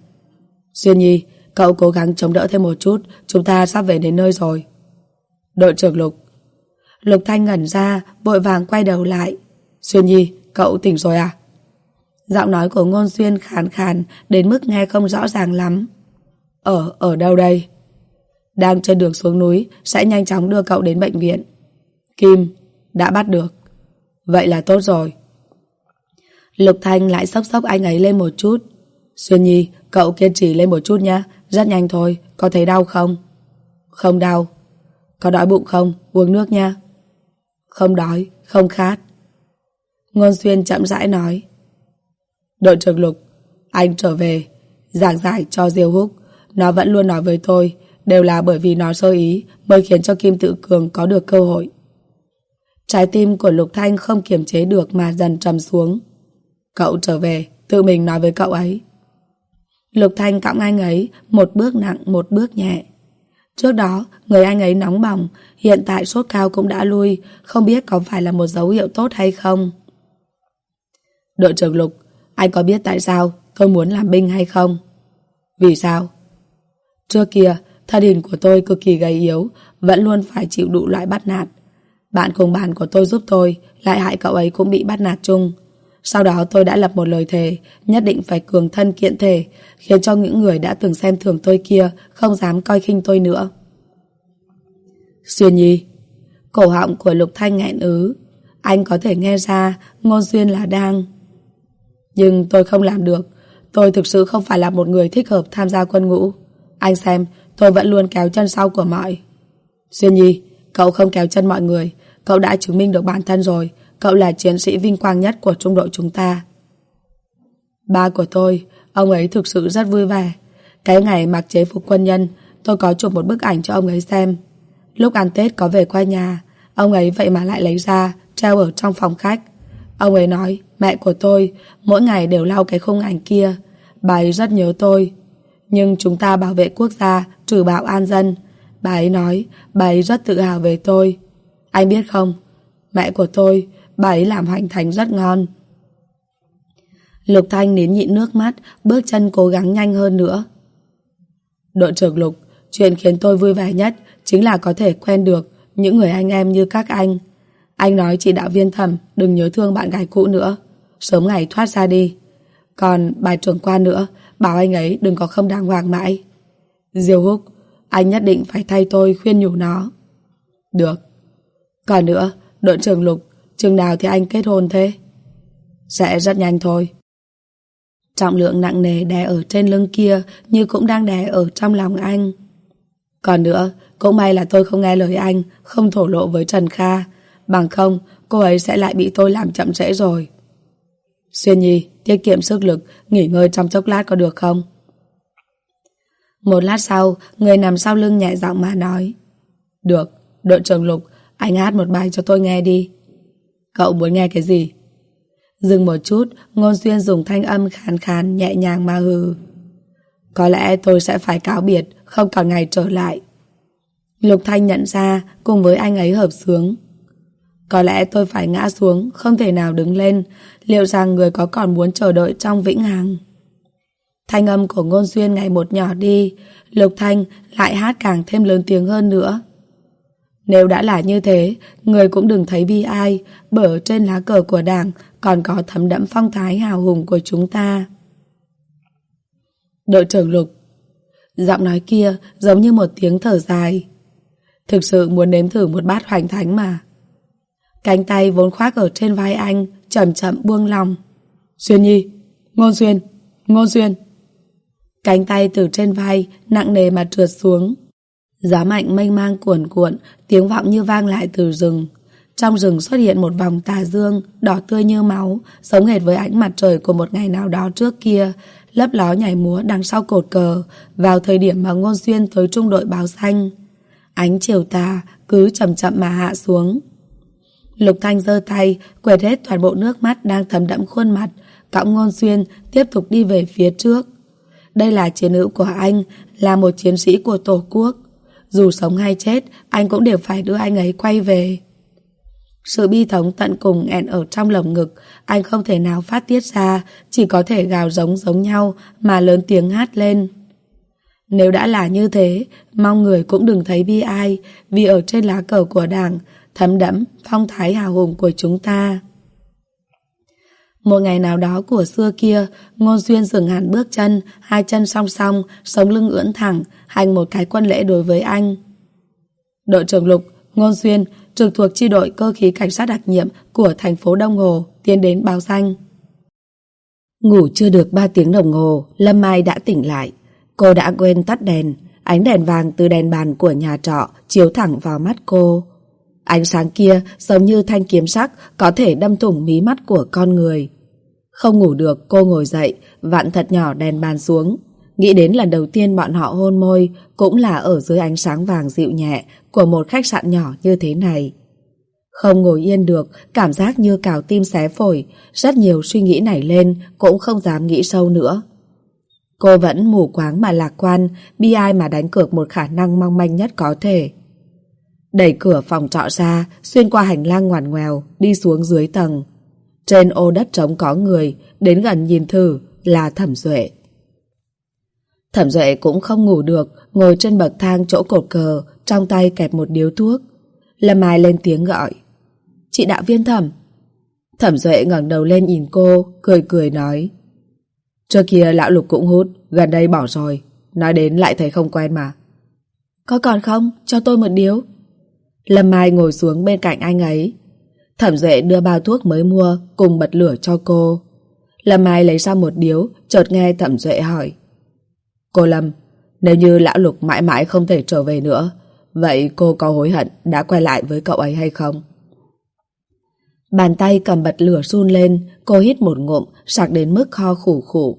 A: Duyên Nhi, cậu cố gắng chống đỡ thêm một chút, chúng ta sắp về đến nơi rồi. Đội trưởng Lục. Lục Thanh ngẩn ra, vội vàng quay đầu lại. xuyên Nhi, cậu tỉnh rồi à? Giọng nói của Ngôn xuyên khàn khàn, đến mức nghe không rõ ràng lắm. Ở, ở đâu đây? Đang trên đường xuống núi, sẽ nhanh chóng đưa cậu đến bệnh viện. Kim, đã bắt được. Vậy là tốt rồi. Lục Thanh lại sốc sốc anh ấy lên một chút. Xuyên Nhi, cậu kiên trì lên một chút nhé. Rất nhanh thôi, có thấy đau không? Không đau. Có đói bụng không? Uống nước nha. Không đói, không khát. Ngôn Xuyên chậm rãi nói. Đội trưởng Lục, anh trở về, giảng giải cho Diêu Húc. Nó vẫn luôn nói với tôi, đều là bởi vì nó sơ ý mới khiến cho Kim Tự Cường có được cơ hội. Trái tim của Lục Thanh không kiềm chế được mà dần trầm xuống. Cậu trở về, tự mình nói với cậu ấy. Lục Thanh cõng anh ấy, một bước nặng, một bước nhẹ. Trước đó, người anh ấy nóng bỏng, hiện tại sốt cao cũng đã lui, không biết có phải là một dấu hiệu tốt hay không. Đội trưởng Lục, anh có biết tại sao tôi muốn làm binh hay không? Vì sao? Trước kia, thân hình của tôi cực kỳ gầy yếu, vẫn luôn phải chịu đủ loại bắt nạt. Bạn cùng bàn của tôi giúp tôi, lại hại cậu ấy cũng bị bắt nạt chung. Sau đó tôi đã lập một lời thề, nhất định phải cường thân kiện thể, khiến cho những người đã từng xem thường tôi kia không dám coi khinh tôi nữa. Xuyên nhi Cổ họng của Lục Thanh nghẹn ứ. Anh có thể nghe ra ngôn xuyên là đang. Nhưng tôi không làm được. Tôi thực sự không phải là một người thích hợp tham gia quân ngũ. Anh xem, tôi vẫn luôn kéo chân sau của mọi. Xuyên nhi, cậu không kéo chân mọi người. Cậu đã chứng minh được bản thân rồi. Cậu là chiến sĩ vinh quang nhất của trung đội chúng ta. Ba của tôi, ông ấy thực sự rất vui vẻ. Cái ngày mặc chế phục quân nhân, tôi có chụp một bức ảnh cho ông ấy xem. Lúc ăn Tết có về qua nhà, ông ấy vậy mà lại lấy ra, treo ở trong phòng khách. Ông ấy nói, mẹ của tôi, mỗi ngày đều lau cái khung ảnh kia. Bà ấy rất nhớ tôi. Nhưng chúng ta bảo vệ quốc gia, trừ bạo an dân. Bà ấy nói, bà ấy rất tự hào về tôi. Anh biết không, mẹ của tôi, bà ấy làm hoành thành rất ngon. Lục Thanh nín nhịn nước mắt, bước chân cố gắng nhanh hơn nữa. Đội trưởng Lục, chuyện khiến tôi vui vẻ nhất chính là có thể quen được những người anh em như các anh. Anh nói chị đạo viên thẩm đừng nhớ thương bạn gái cũ nữa, sớm ngày thoát ra đi. Còn bài trưởng quan nữa, bảo anh ấy đừng có không đàng hoàng mãi. Diêu Húc, anh nhất định phải thay tôi khuyên nhủ nó. Được. Còn nữa, đội trưởng Lục, chừng nào thì anh kết hôn thế? Sẽ rất nhanh thôi. Trọng lượng nặng nề đè ở trên lưng kia như cũng đang đè ở trong lòng anh. Còn nữa, cũng may là tôi không nghe lời anh, không thổ lộ với Trần Kha. Bằng không, cô ấy sẽ lại bị tôi làm chậm trễ rồi. Xuyên Nhi, tiết kiệm sức lực, nghỉ ngơi trong chốc lát có được không? Một lát sau, người nằm sau lưng nhẹ giọng mà nói. Được, đội trưởng Lục, anh hát một bài cho tôi nghe đi. Cậu muốn nghe cái gì? Dừng một chút, Ngôn duyên dùng thanh âm khàn khàn nhẹ nhàng mà hừ. Có lẽ tôi sẽ phải cáo biệt, không còn ngày trở lại. Lục Thanh nhận ra, cùng với anh ấy hợp sướng. Có lẽ tôi phải ngã xuống, không thể nào đứng lên, liệu rằng người có còn muốn chờ đợi trong vĩnh hằng. Thanh âm của Ngôn duyên ngày một nhỏ đi, Lục Thanh lại hát càng thêm lớn tiếng hơn nữa. Nếu đã là như thế, người cũng đừng thấy bi ai, bởi trên lá cờ của đảng còn có thấm đẫm phong thái hào hùng của chúng ta. Đội trưởng Lục Giọng nói kia giống như một tiếng thở dài. Thực sự muốn nếm thử một bát hoành thánh mà. Cánh tay vốn khoác ở trên vai anh, chậm chậm buông lòng. Xuyên nhi, ngôn xuyên, ngôn xuyên. Cánh tay từ trên vai, nặng nề mà trượt xuống. Gió mạnh mênh mang cuồn cuộn, tiếng vọng như vang lại từ rừng. Trong rừng xuất hiện một vòng tà dương, đỏ tươi như máu, giống hệt với ánh mặt trời của một ngày nào đó trước kia, lấp ló nhảy múa đằng sau cột cờ, vào thời điểm mà Ngôn Xuyên tới trung đội báo xanh. Ánh chiều tà cứ chậm chậm mà hạ xuống. Lục Thanh giơ tay, quệt hết toàn bộ nước mắt đang thấm đẫm khuôn mặt, cõng Ngôn Xuyên tiếp tục đi về phía trước. Đây là chiến hữu của anh, là một chiến sĩ của Tổ quốc. Dù sống hay chết, anh cũng đều phải đưa anh ấy quay về. Sự bi thống tận cùng nghẹn ở trong lồng ngực, anh không thể nào phát tiết ra, chỉ có thể gào giống giống nhau mà lớn tiếng hát lên. Nếu đã là như thế, mong người cũng đừng thấy bi ai, vì ở trên lá cờ của đảng, thấm đẫm phong thái hào hùng của chúng ta. Một ngày nào đó của xưa kia, Ngôn Duyên dừng hẳn bước chân, hai chân song song, sống lưng ưỡn thẳng, hành một cái quân lễ đối với anh. Đội trưởng Lục, Ngôn Duyên, trực thuộc chi đội cơ khí cảnh sát đặc nhiệm của thành phố Đông Hồ, tiến đến báo danh. Ngủ chưa được 3 tiếng đồng hồ, Lâm Mai đã tỉnh lại. Cô đã quên tắt đèn. ánh đèn vàng từ đèn bàn của nhà trọ chiếu thẳng vào mắt cô. Ánh sáng kia giống như thanh kiếm sắc có thể đâm thủng mí mắt của con người. Không ngủ được cô ngồi dậy, vặn thật nhỏ đèn bàn xuống. Nghĩ đến lần đầu tiên bọn họ hôn môi cũng là ở dưới ánh sáng vàng dịu nhẹ của một khách sạn nhỏ như thế này. Không ngồi yên được, cảm giác như cào tim xé phổi, rất nhiều suy nghĩ nảy lên, cũng không dám nghĩ sâu nữa. Cô vẫn mù quáng mà lạc quan, bi ai mà đánh cược một khả năng mong manh nhất có thể. Đẩy cửa phòng trọ ra, xuyên qua hành lang ngoằn ngoèo, đi xuống dưới tầng. Trên ô đất trống có người, đến gần nhìn thử là Thẩm Duệ. Thẩm Duệ cũng không ngủ được, ngồi trên bậc thang chỗ cột cờ, trong tay kẹp một điếu thuốc. Lâm Mai lên tiếng gọi. Chị đạo viên thẩm. Thẩm Duệ ngẩng đầu lên nhìn cô, cười cười nói. Trước kia lão lục cũng hút, gần đây bỏ rồi. Nói đến lại thấy không quen mà. Có còn không? Cho tôi một điếu. Lâm Mai ngồi xuống bên cạnh anh ấy. Thẩm Duệ đưa bao thuốc mới mua cùng bật lửa cho cô. Lâm Mai lấy ra một điếu, chợt nghe Thẩm Duệ hỏi. Cô Lâm, nếu như lão lục mãi mãi không thể trở về nữa, vậy cô có hối hận đã quay lại với cậu ấy hay không? Bàn tay cầm bật lửa run lên, cô hít một ngụm, sặc đến mức ho khủ khủ.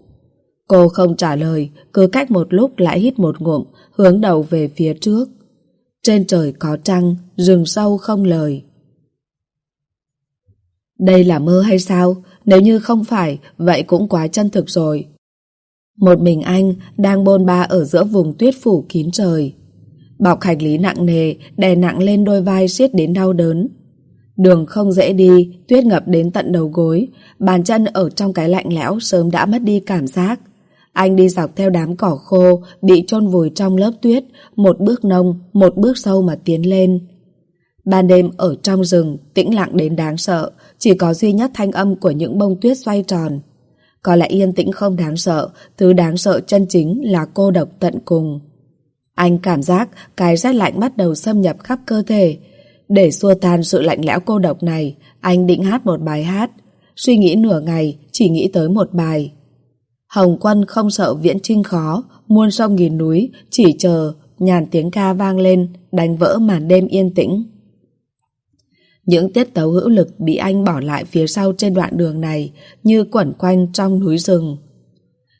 A: Cô không trả lời, cứ cách một lúc lại hít một ngụm, hướng đầu về phía trước. Trên trời có trăng, rừng sâu không lời. Đây là mơ hay sao? Nếu như không phải, vậy cũng quá chân thực rồi. Một mình anh đang bôn ba ở giữa vùng tuyết phủ kín trời. Bọc hành lý nặng nề, đè nặng lên đôi vai siết đến đau đớn. Đường không dễ đi, tuyết ngập đến tận đầu gối, bàn chân ở trong cái lạnh lẽo sớm đã mất đi cảm giác. Anh đi dọc theo đám cỏ khô, bị chôn vùi trong lớp tuyết, một bước nông, một bước sâu mà tiến lên. Ban đêm ở trong rừng, tĩnh lặng đến đáng sợ, chỉ có duy nhất thanh âm của những bông tuyết xoay tròn. Có lẽ yên tĩnh không đáng sợ, thứ đáng sợ chân chính là cô độc tận cùng. Anh cảm giác cái rét lạnh bắt đầu xâm nhập khắp cơ thể, để xua tan sự lạnh lẽo cô độc này, anh định hát một bài hát. Suy nghĩ nửa ngày, chỉ nghĩ tới một bài. Hồng quân không sợ viễn trinh khó, muôn sông nghìn núi, chỉ chờ, nhàn tiếng ca vang lên, đánh vỡ màn đêm yên tĩnh. Những tiết tấu hữu lực bị anh bỏ lại phía sau trên đoạn đường này, như quẩn quanh trong núi rừng.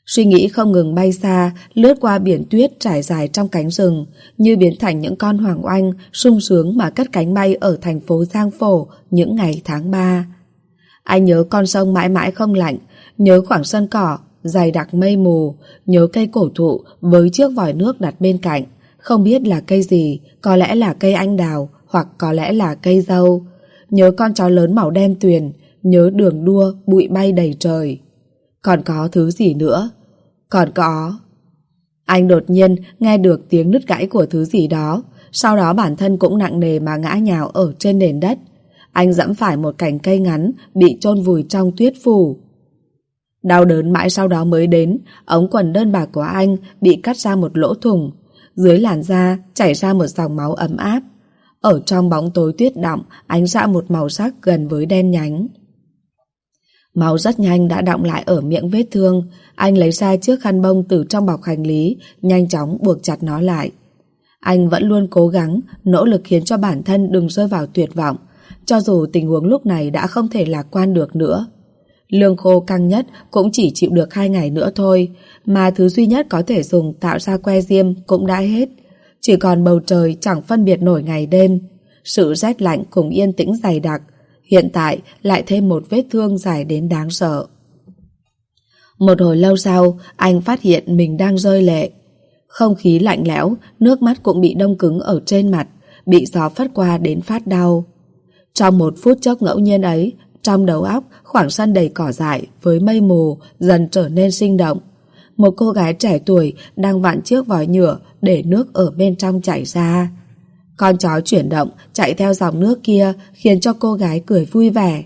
A: Suy nghĩ không ngừng bay xa, lướt qua biển tuyết trải dài trong cánh rừng, như biến thành những con hoàng oanh sung sướng mà cất cánh bay ở thành phố Giang Phổ những ngày tháng 3. Anh nhớ con sông mãi mãi không lạnh, nhớ khoảng sân cỏ, dày đặc mây mù, nhớ cây cổ thụ với chiếc vòi nước đặt bên cạnh. Không biết là cây gì, có lẽ là cây anh đào, hoặc có lẽ là cây dâu. Nhớ con chó lớn màu đen tuyền, nhớ đường đua, bụi bay đầy trời. Còn có thứ gì nữa? Còn có... Anh đột nhiên nghe được tiếng nứt gãy của thứ gì đó, sau đó bản thân cũng nặng nề mà ngã nhào ở trên nền đất. Anh dẫm phải một cành cây ngắn bị chôn vùi trong tuyết phủ. Đau đớn mãi sau đó mới đến, ống quần đơn bạc của anh bị cắt ra một lỗ thủng. Dưới làn da chảy ra một dòng máu ấm áp. Ở trong bóng tối tuyết đọng, ánh ra một màu sắc gần với đen nhánh. Máu rất nhanh đã động lại ở miệng vết thương. Anh lấy ra chiếc khăn bông từ trong bọc hành lý, nhanh chóng buộc chặt nó lại. Anh vẫn luôn cố gắng, nỗ lực khiến cho bản thân đừng rơi vào tuyệt vọng, cho dù tình huống lúc này đã không thể lạc quan được nữa. Lương khô căng nhất cũng chỉ chịu được hai ngày nữa thôi, mà thứ duy nhất có thể dùng tạo ra que diêm cũng đã hết. Chỉ còn bầu trời chẳng phân biệt nổi ngày đêm. Sự rét lạnh cùng yên tĩnh dày đặc, Hiện tại lại thêm một vết thương dài đến đáng sợ. Một hồi lâu sau, anh phát hiện mình đang rơi lệ. Không khí lạnh lẽo, nước mắt cũng bị đông cứng ở trên mặt, bị gió phất qua đến phát đau. Trong một phút chốc ngẫu nhiên ấy, trong đầu óc, khoảng sân đầy cỏ dại với mây mù dần trở nên sinh động. Một cô gái trẻ tuổi đang vặn chiếc vòi nhựa để nước ở bên trong chảy ra. Con chó chuyển động, chạy theo dòng nước kia khiến cho cô gái cười vui vẻ.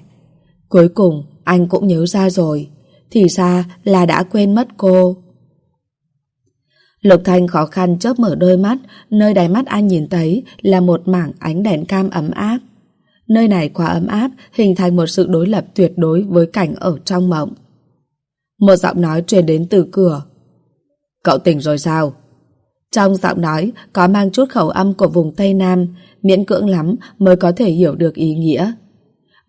A: Cuối cùng, anh cũng nhớ ra rồi. Thì ra là đã quên mất cô. Lục Thanh khó khăn chớp mở đôi mắt, nơi đáy mắt anh nhìn thấy là một mảng ánh đèn cam ấm áp. Nơi này quá ấm áp, hình thành một sự đối lập tuyệt đối với cảnh ở trong mộng. Một giọng nói truyền đến từ cửa. Cậu tỉnh rồi sao? Trong giọng nói có mang chút khẩu âm của vùng Tây Nam, miễn cưỡng lắm mới có thể hiểu được ý nghĩa.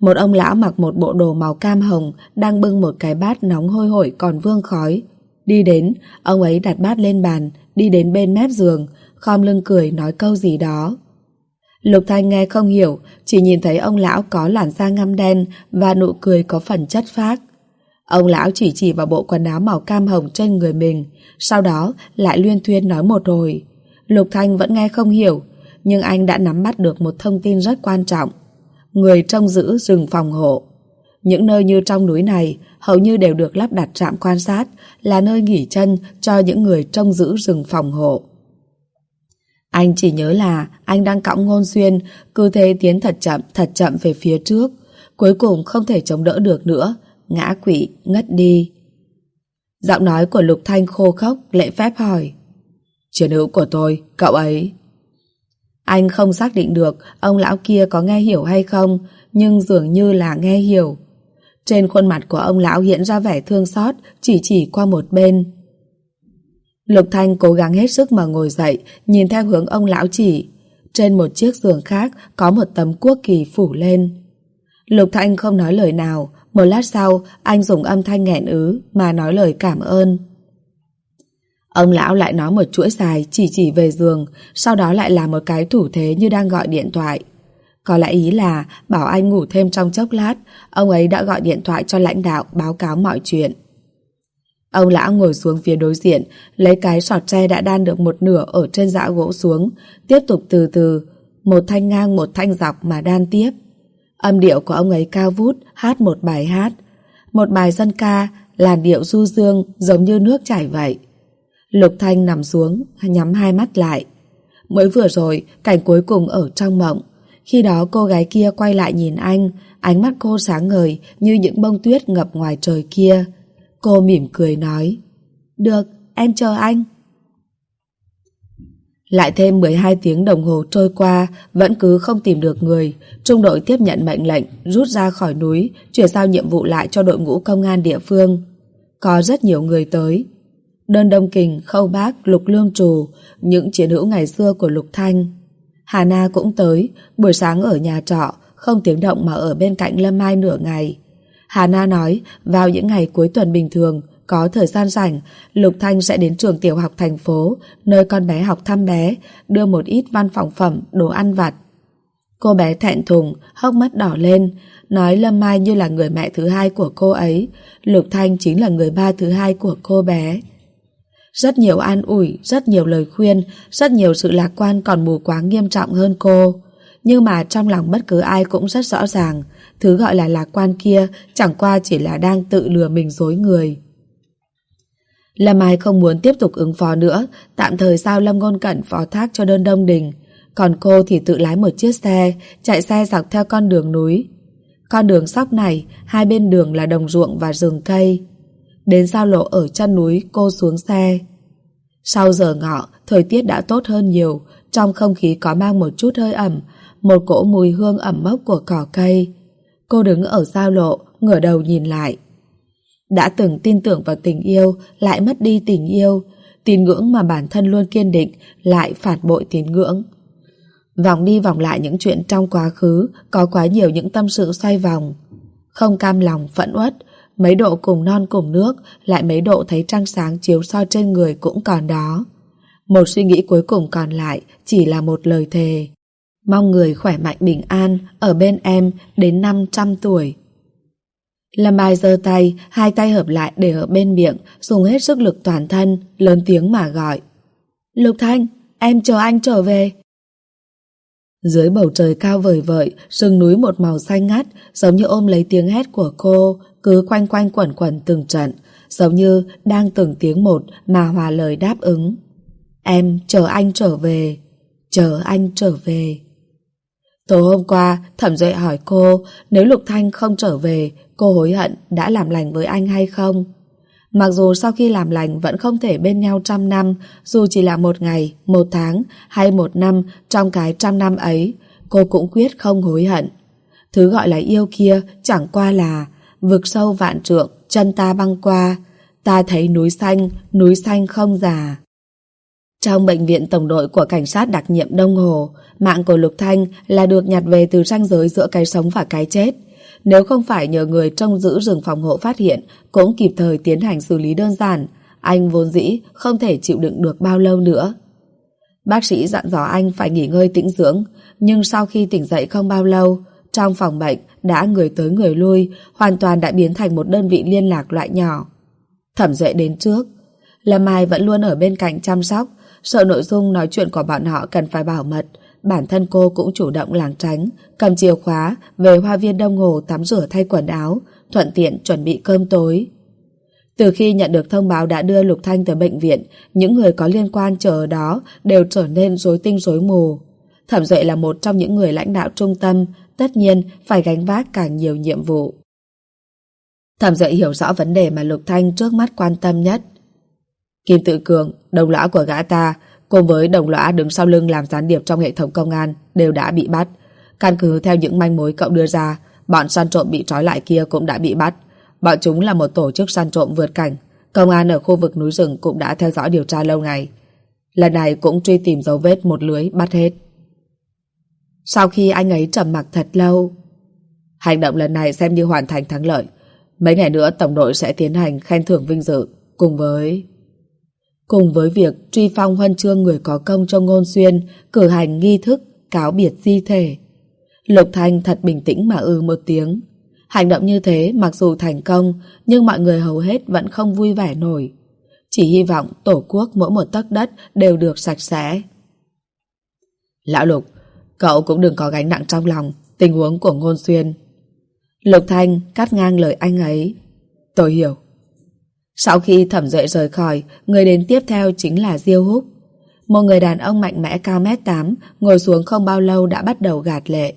A: Một ông lão mặc một bộ đồ màu cam hồng đang bưng một cái bát nóng hôi hổi còn vương khói. Đi đến, ông ấy đặt bát lên bàn, đi đến bên mép giường, khom lưng cười nói câu gì đó. Lục Thanh nghe không hiểu, chỉ nhìn thấy ông lão có làn da ngăm đen và nụ cười có phần chất phác. Ông lão chỉ chỉ vào bộ quần áo màu cam hồng trên người mình, sau đó lại luyên thuyên nói một hồi. Lục Thanh vẫn nghe không hiểu, nhưng anh đã nắm bắt được một thông tin rất quan trọng. Người trông giữ rừng phòng hộ. Những nơi như trong núi này hầu như đều được lắp đặt trạm quan sát, là nơi nghỉ chân cho những người trông giữ rừng phòng hộ. Anh chỉ nhớ là anh đang cõng ngôn xuyên, cứ thế tiến thật chậm, thật chậm về phía trước. Cuối cùng không thể chống đỡ được nữa, ngã quỵ, ngất đi. Giọng nói của Lục Thanh khô khốc, lễ phép hỏi. Chiến hữu của tôi, cậu ấy. Anh không xác định được ông lão kia có nghe hiểu hay không, nhưng dường như là nghe hiểu. Trên khuôn mặt của ông lão hiện ra vẻ thương xót, chỉ chỉ qua một bên. Lục Thanh cố gắng hết sức mà ngồi dậy, nhìn theo hướng ông lão chỉ. Trên một chiếc giường khác có một tấm quốc kỳ phủ lên. Lục Thanh không nói lời nào, một lát sau anh dùng âm thanh nghẹn ứ mà nói lời cảm ơn. Ông lão lại nói một chuỗi dài chỉ chỉ về giường, sau đó lại làm một cái thủ thế như đang gọi điện thoại. Có lẽ ý là bảo anh ngủ thêm trong chốc lát, ông ấy đã gọi điện thoại cho lãnh đạo báo cáo mọi chuyện. Ông lão ngồi xuống phía đối diện, lấy cái sọt tre đã đan được một nửa ở trên dã gỗ xuống, tiếp tục từ từ, một thanh ngang một thanh dọc mà đan tiếp. Âm điệu của ông ấy cao vút, hát một bài hát. Một bài dân ca, làn điệu du dương giống như nước chảy vậy. Lục Thanh nằm xuống, nhắm hai mắt lại. Mới vừa rồi, cảnh cuối cùng ở trong mộng. Khi đó cô gái kia quay lại nhìn anh, ánh mắt cô sáng ngời như những bông tuyết ngập ngoài trời kia. Cô mỉm cười nói Được, em chờ anh. Lại thêm 12 tiếng đồng hồ trôi qua Vẫn cứ không tìm được người. Trung đội tiếp nhận mệnh lệnh Rút ra khỏi núi Chuyển giao nhiệm vụ lại cho đội ngũ công an địa phương. Có rất nhiều người tới. Đơn Đông Kình, Khâu Bác, Lục Lương Trù Những chiến hữu ngày xưa của Lục Thanh. Hà Na cũng tới. Buổi sáng ở nhà trọ Không tiếng động mà ở bên cạnh Lâm Mai nửa ngày. Hà Na nói, vào những ngày cuối tuần bình thường, có thời gian rảnh, Lục Thanh sẽ đến trường tiểu học thành phố, nơi con bé học thăm bé, đưa một ít văn phòng phẩm, đồ ăn vặt. Cô bé thẹn thùng, hốc mắt đỏ lên, nói Lâm Mai như là người mẹ thứ hai của cô ấy, Lục Thanh chính là người ba thứ hai của cô bé. Rất nhiều an ủi, rất nhiều lời khuyên, rất nhiều sự lạc quan còn mù quá nghiêm trọng hơn cô. Nhưng mà trong lòng bất cứ ai cũng rất rõ ràng, thứ gọi là lạc quan kia chẳng qua chỉ là đang tự lừa mình dối người. Lâm Ai không muốn tiếp tục ứng phó nữa, tạm thời giao Lâm Ngôn cận phó thác cho đơn đông đình. Còn cô thì tự lái một chiếc xe, chạy xe dọc theo con đường núi. Con đường sóc này, hai bên đường là đồng ruộng và rừng cây. Đến giao lộ ở chân núi, cô xuống xe. Sau giờ ngọ, thời tiết đã tốt hơn nhiều, trong không khí có mang một chút hơi ẩm, một cỗ mùi hương ẩm mốc của cỏ cây. Cô đứng ở giao lộ, ngửa đầu nhìn lại. Đã từng tin tưởng vào tình yêu, lại mất đi tình yêu. Tín ngưỡng mà bản thân luôn kiên định, lại phản bội tín ngưỡng. Vòng đi vòng lại những chuyện trong quá khứ, có quá nhiều những tâm sự xoay vòng. Không cam lòng, phẫn uất, mấy độ cùng non cùng nước, lại mấy độ thấy trăng sáng chiếu soi trên người cũng còn đó. Một suy nghĩ cuối cùng còn lại chỉ là một lời thề. Mong người khỏe mạnh bình an ở bên em đến 500 tuổi. Lâm bài giơ tay, hai tay hợp lại để ở bên miệng, dùng hết sức lực toàn thân, lớn tiếng mà gọi. Lục Thanh, em chờ anh trở về. Dưới bầu trời cao vời vợi, sừng núi một màu xanh ngắt, giống như ôm lấy tiếng hét của cô, cứ quanh quanh quẩn quẩn từng trận, giống như đang từng tiếng một mà hòa lời đáp ứng. Em chờ anh trở về, chờ anh trở về. Tối hôm qua, Thẩm Duệ hỏi cô nếu Lục Thanh không trở về, cô hối hận đã làm lành với anh hay không. Mặc dù sau khi làm lành vẫn không thể bên nhau trăm năm, dù chỉ là một ngày, một tháng hay một năm trong cái trăm năm ấy, cô cũng quyết không hối hận. Thứ gọi là yêu kia chẳng qua là vực sâu vạn trượng, chân ta băng qua, ta thấy núi xanh, núi xanh không già. Trong bệnh viện tổng đội của cảnh sát đặc nhiệm Đông Hồ, mạng của Lục Thanh là được nhặt về từ ranh giới giữa cái sống và cái chết. Nếu không phải nhờ người trông giữ rừng phòng hộ phát hiện, cũng kịp thời tiến hành xử lý đơn giản, anh vốn dĩ không thể chịu đựng được bao lâu nữa. Bác sĩ dặn dò anh phải nghỉ ngơi tĩnh dưỡng, nhưng sau khi tỉnh dậy không bao lâu, trong phòng bệnh đã người tới người lui, hoàn toàn đã biến thành một đơn vị liên lạc loại nhỏ. Thẩm Duệ đến trước. Lâm Mai vẫn luôn ở bên cạnh chăm sóc, sợ nội dung nói chuyện của bọn họ cần phải bảo mật. Bản thân cô cũng chủ động lảng tránh, cầm chìa khóa về hoa viên đông hồ tắm rửa thay quần áo, thuận tiện chuẩn bị cơm tối. Từ khi nhận được thông báo đã đưa Lục Thanh tới bệnh viện, những người có liên quan chờ ở đó đều trở nên rối tinh rối mù. Thẩm Duệ là một trong những người lãnh đạo trung tâm, tất nhiên phải gánh vác càng nhiều nhiệm vụ. Thẩm Duệ hiểu rõ vấn đề mà Lục Thanh trước mắt quan tâm nhất. Kim Tự Cường, đồng lõa của gã ta, cùng với đồng lõa đứng sau lưng làm gián điệp trong hệ thống công an đều đã bị bắt. Căn cứ theo những manh mối cậu đưa ra, bọn săn trộm bị trói lại kia cũng đã bị bắt. Bọn chúng là một tổ chức săn trộm vượt cảnh. Công an ở khu vực núi rừng cũng đã theo dõi điều tra lâu ngày. Lần này cũng truy tìm dấu vết một lưới bắt hết. Sau khi anh ấy trầm mặc thật lâu, hành động lần này xem như hoàn thành thắng lợi. Mấy ngày nữa tổng đội sẽ tiến hành khen thưởng vinh dự cùng với cùng với việc truy phong huân chương người có công cho ngôn xuyên cử hành nghi thức cáo biệt di thể. Lục Thanh thật bình tĩnh mà ư một tiếng. Hành động như thế mặc dù thành công nhưng mọi người hầu hết vẫn không vui vẻ nổi. Chỉ hy vọng tổ quốc mỗi một tấc đất đều được sạch sẽ. Lão Lục, cậu cũng đừng có gánh nặng trong lòng tình huống của ngôn xuyên. Lục Thanh cắt ngang lời anh ấy. Tôi hiểu. Sau khi thẩm duệ rời khỏi, người đến tiếp theo chính là Diêu Húc. Một người đàn ông mạnh mẽ cao mét 8, ngồi xuống không bao lâu đã bắt đầu gạt lệ.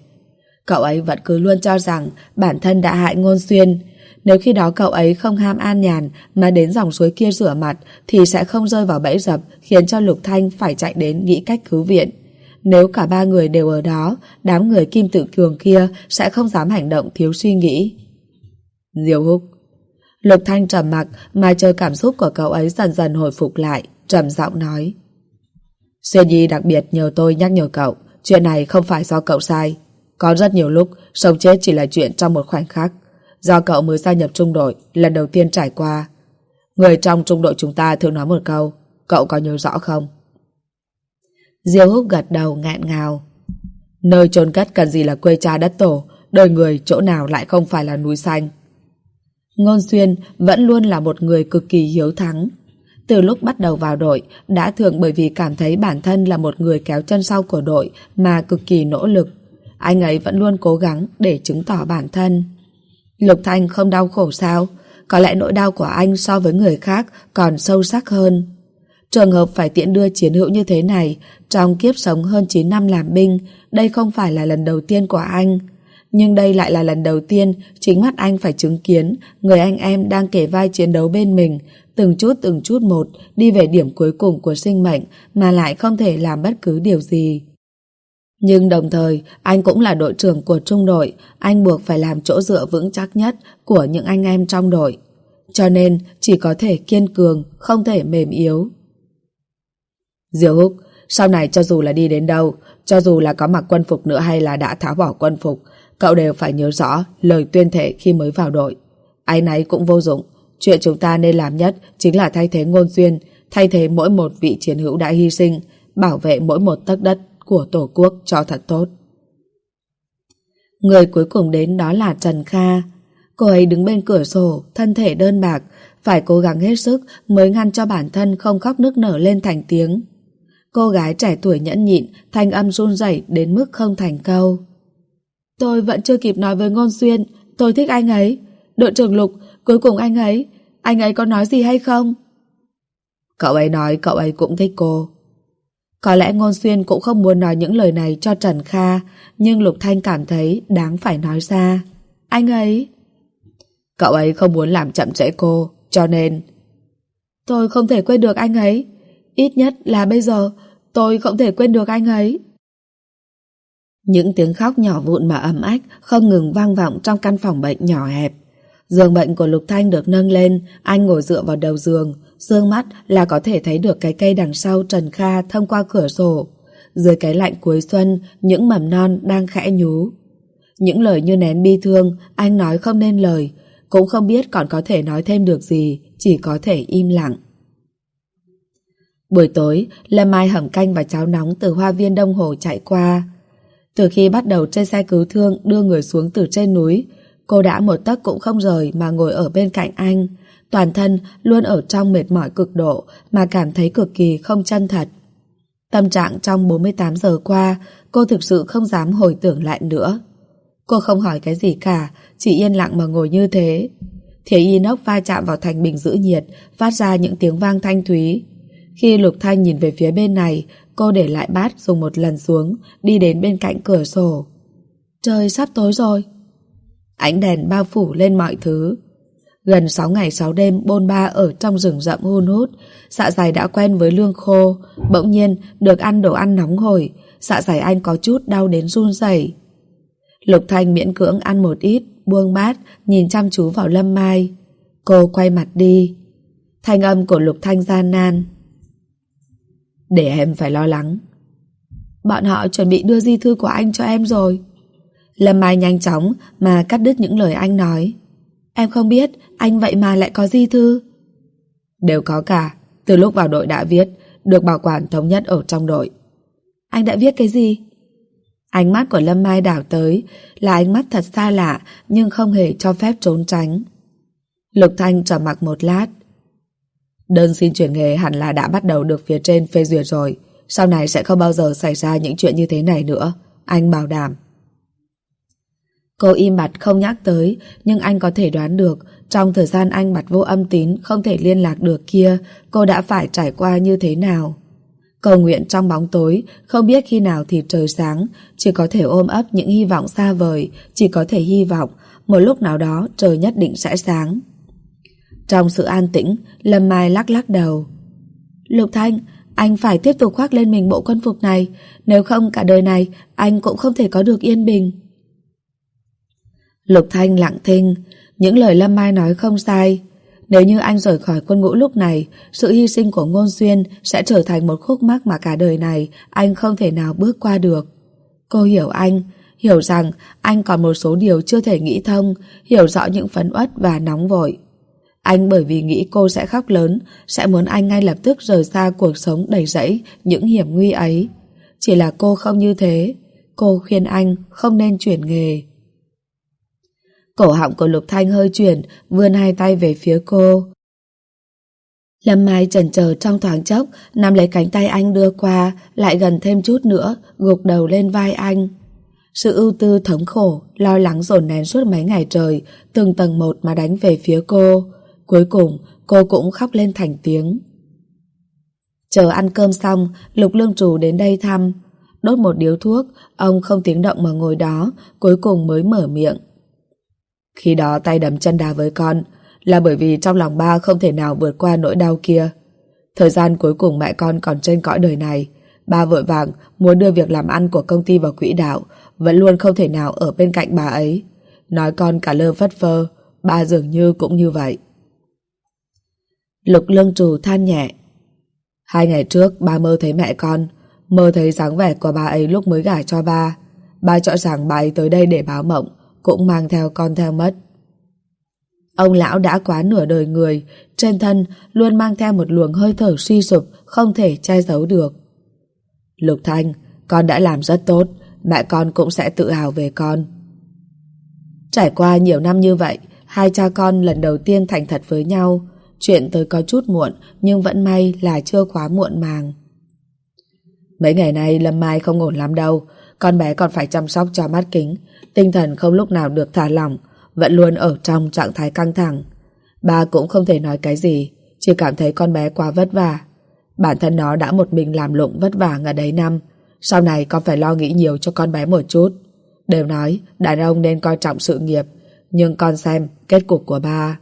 A: Cậu ấy vẫn cứ luôn cho rằng bản thân đã hại ngôn xuyên. Nếu khi đó cậu ấy không ham an nhàn mà đến dòng suối kia rửa mặt thì sẽ không rơi vào bẫy dập khiến cho Lục Thanh phải chạy đến nghĩ cách cứu viện. Nếu cả ba người đều ở đó, đám người kim tự cường kia sẽ không dám hành động thiếu suy nghĩ. Diêu Húc Lục Thanh trầm mặc mà chờ cảm xúc của cậu ấy dần dần hồi phục lại, trầm giọng nói. Xuyên Nhi đặc biệt nhờ tôi nhắc nhở cậu, chuyện này không phải do cậu sai. Có rất nhiều lúc, sống chết chỉ là chuyện trong một khoảnh khắc. Do cậu mới gia nhập trung đội, lần đầu tiên trải qua. Người trong trung đội chúng ta thường nói một câu, cậu có nhớ rõ không? Diêu húc gật đầu ngạn ngào. Nơi trốn cất cần gì là quê cha đất tổ, đời người chỗ nào lại không phải là núi xanh. Ngôn Xuyên vẫn luôn là một người cực kỳ hiếu thắng. Từ lúc bắt đầu vào đội, đã thường bởi vì cảm thấy bản thân là một người kéo chân sau của đội mà cực kỳ nỗ lực. Anh ấy vẫn luôn cố gắng để chứng tỏ bản thân. Lục Thanh không đau khổ sao? Có lẽ nỗi đau của anh so với người khác còn sâu sắc hơn. Trường hợp phải tiện đưa chiến hữu như thế này, trong kiếp sống hơn 9 năm làm binh, đây không phải là lần đầu tiên của anh. Nhưng đây lại là lần đầu tiên chính mắt anh phải chứng kiến người anh em đang kể vai chiến đấu bên mình, từng chút từng chút một đi về điểm cuối cùng của sinh mệnh mà lại không thể làm bất cứ điều gì. Nhưng đồng thời, anh cũng là đội trưởng của trung đội, anh buộc phải làm chỗ dựa vững chắc nhất của những anh em trong đội. Cho nên, chỉ có thể kiên cường, không thể mềm yếu. Diệu Húc, sau này cho dù là đi đến đâu, cho dù là có mặc quân phục nữa hay là đã tháo bỏ quân phục, cậu đều phải nhớ rõ lời tuyên thệ khi mới vào đội. Ai nấy cũng vô dụng. Chuyện chúng ta nên làm nhất chính là thay thế ngôn duyên, thay thế mỗi một vị chiến hữu đã hy sinh, bảo vệ mỗi một tấc đất của Tổ quốc cho thật tốt. Người cuối cùng đến đó là Trần Kha. Cô ấy đứng bên cửa sổ, thân thể đơn bạc, phải cố gắng hết sức mới ngăn cho bản thân không khóc nức nở lên thành tiếng. Cô gái trẻ tuổi nhẫn nhịn, thanh âm run rẩy đến mức không thành câu. Tôi vẫn chưa kịp nói với Ngôn Xuyên, tôi thích anh ấy. Đội trưởng Lục, cuối cùng anh ấy, anh ấy có nói gì hay không? Cậu ấy nói cậu ấy cũng thích cô. Có lẽ Ngôn Xuyên cũng không muốn nói những lời này cho Trần Kha, nhưng Lục Thanh cảm thấy đáng phải nói ra. Anh ấy... Cậu ấy không muốn làm chậm trễ cô, cho nên... Tôi không thể quên được anh ấy. Ít nhất là bây giờ, tôi không thể quên được anh ấy. Những tiếng khóc nhỏ vụn mà ấm ách không ngừng vang vọng trong căn phòng bệnh nhỏ hẹp. Giường bệnh của Lục Thanh được nâng lên, anh ngồi dựa vào đầu giường, sương mắt là có thể thấy được cái cây đằng sau Trần Kha thông qua cửa sổ. Dưới cái lạnh cuối xuân, những mầm non đang khẽ nhú. Những lời như nén bi thương, anh nói không nên lời, cũng không biết còn có thể nói thêm được gì, chỉ có thể im lặng. Buổi tối, Lâm Mai hầm canh và cháo nóng từ hoa viên Đông Hồ chạy qua. Từ khi bắt đầu trên xe cứu thương đưa người xuống từ trên núi, cô đã một tấc cũng không rời mà ngồi ở bên cạnh anh. Toàn thân luôn ở trong mệt mỏi cực độ mà cảm thấy cực kỳ không chân thật. Tâm trạng trong 48 giờ qua, cô thực sự không dám hồi tưởng lại nữa. Cô không hỏi cái gì cả, chỉ yên lặng mà ngồi như thế. Thế inox va chạm vào thành bình giữ nhiệt, phát ra những tiếng vang thanh thúy. Khi Lục Thanh nhìn về phía bên này, cô để lại bát dùng một lần xuống, đi đến bên cạnh cửa sổ. Trời sắp tối rồi. Ánh đèn bao phủ lên mọi thứ. Gần 6 ngày 6 đêm bôn ba ở trong rừng rậm hun hút, dạ dày đã quen với lương khô, bỗng nhiên được ăn đồ ăn nóng hổi, dạ dày anh có chút đau đến run rẩy. Lục Thanh miễn cưỡng ăn một ít, buông bát, nhìn chăm chú vào Lâm Mai. Cô quay mặt đi. Thanh âm của Lục Thanh gian nan. Để em phải lo lắng. Bọn họ chuẩn bị đưa di thư của anh cho em rồi. Lâm Mai nhanh chóng mà cắt đứt những lời anh nói. Em không biết anh vậy mà lại có di thư. Đều có cả. Từ lúc vào đội đã viết, được bảo quản thống nhất ở trong đội. Anh đã viết cái gì? Ánh mắt của Lâm Mai đảo tới là ánh mắt thật xa lạ nhưng không hề cho phép trốn tránh. Lục Thanh trở mặc một lát. Đơn xin chuyển nghề hẳn là đã bắt đầu được phía trên phê duyệt rồi. Sau này sẽ không bao giờ xảy ra những chuyện như thế này nữa. Anh bảo đảm. Cô im bặt không nhắc tới, nhưng anh có thể đoán được trong thời gian anh mặt vô âm tín không thể liên lạc được kia, cô đã phải trải qua như thế nào. Cầu nguyện trong bóng tối, không biết khi nào thì trời sáng, chỉ có thể ôm ấp những hy vọng xa vời, chỉ có thể hy vọng một lúc nào đó trời nhất định sẽ sáng. Trong sự an tĩnh, Lâm Mai lắc lắc đầu. Lục Thanh, anh phải tiếp tục khoác lên mình bộ quân phục này, nếu không cả đời này anh cũng không thể có được yên bình. Lục Thanh lặng thinh, những lời Lâm Mai nói không sai. Nếu như anh rời khỏi quân ngũ lúc này, sự hy sinh của Ngôn Xuyên sẽ trở thành một khúc mắc mà cả đời này anh không thể nào bước qua được. Cô hiểu anh, hiểu rằng anh còn một số điều chưa thể nghĩ thông, hiểu rõ những phấn uất và nóng vội. Anh bởi vì nghĩ cô sẽ khóc lớn, sẽ muốn anh ngay lập tức rời xa cuộc sống đầy rẫy những hiểm nguy ấy. Chỉ là cô không như thế. Cô khuyên anh không nên chuyển nghề. Cổ họng của Lục Thanh hơi chuyển, vươn hai tay về phía cô. Lâm Mai chần chờ trong thoáng chốc, nắm lấy cánh tay anh đưa qua, lại gần thêm chút nữa, gục đầu lên vai anh. Sự ưu tư thống khổ, lo lắng dồn nén suốt mấy ngày trời, từng tầng một mà đánh về phía cô. Cuối cùng, cô cũng khóc lên thành tiếng. Chờ ăn cơm xong, Lục Lương Trù đến đây thăm. Đốt một điếu thuốc, ông không tiếng động mà ngồi đó, cuối cùng mới mở miệng. Khi đó tay đấm chân đá với con là bởi vì trong lòng ba không thể nào vượt qua nỗi đau kia. Thời gian cuối cùng mẹ con còn trên cõi đời này, ba vội vàng muốn đưa việc làm ăn của công ty vào quỹ đạo, vẫn luôn không thể nào ở bên cạnh bà ấy. Nói con cả lơ phất phơ, ba dường như cũng như vậy. Lục lương trù than nhẹ. Hai ngày trước ba mơ thấy mẹ con, mơ thấy dáng vẻ của bà ấy lúc mới gả cho ba. Ba cho rằng bà ấy tới đây để báo mộng, cũng mang theo con theo mất. Ông lão đã quá nửa đời người, trên thân luôn mang theo một luồng hơi thở suy sụp, không thể che giấu được. Lục Thanh, con đã làm rất tốt, mẹ con cũng sẽ tự hào về con. Trải qua nhiều năm như vậy, hai cha con lần đầu tiên thành thật với nhau, chuyện tới có chút muộn nhưng vẫn may là chưa quá muộn màng. Mấy ngày nay Lâm Mai không ổn lắm đâu, con bé còn phải chăm sóc cho mắt kính, tinh thần không lúc nào được thả lỏng, vẫn luôn ở trong trạng thái căng thẳng. Ba cũng không thể nói cái gì, chỉ cảm thấy con bé quá vất vả. Bản thân nó đã một mình làm lụng vất vả ngần đấy năm, sau này con phải lo nghĩ nhiều cho con bé một chút. Đều nói đàn ông nên coi trọng sự nghiệp, nhưng con xem kết cục của ba.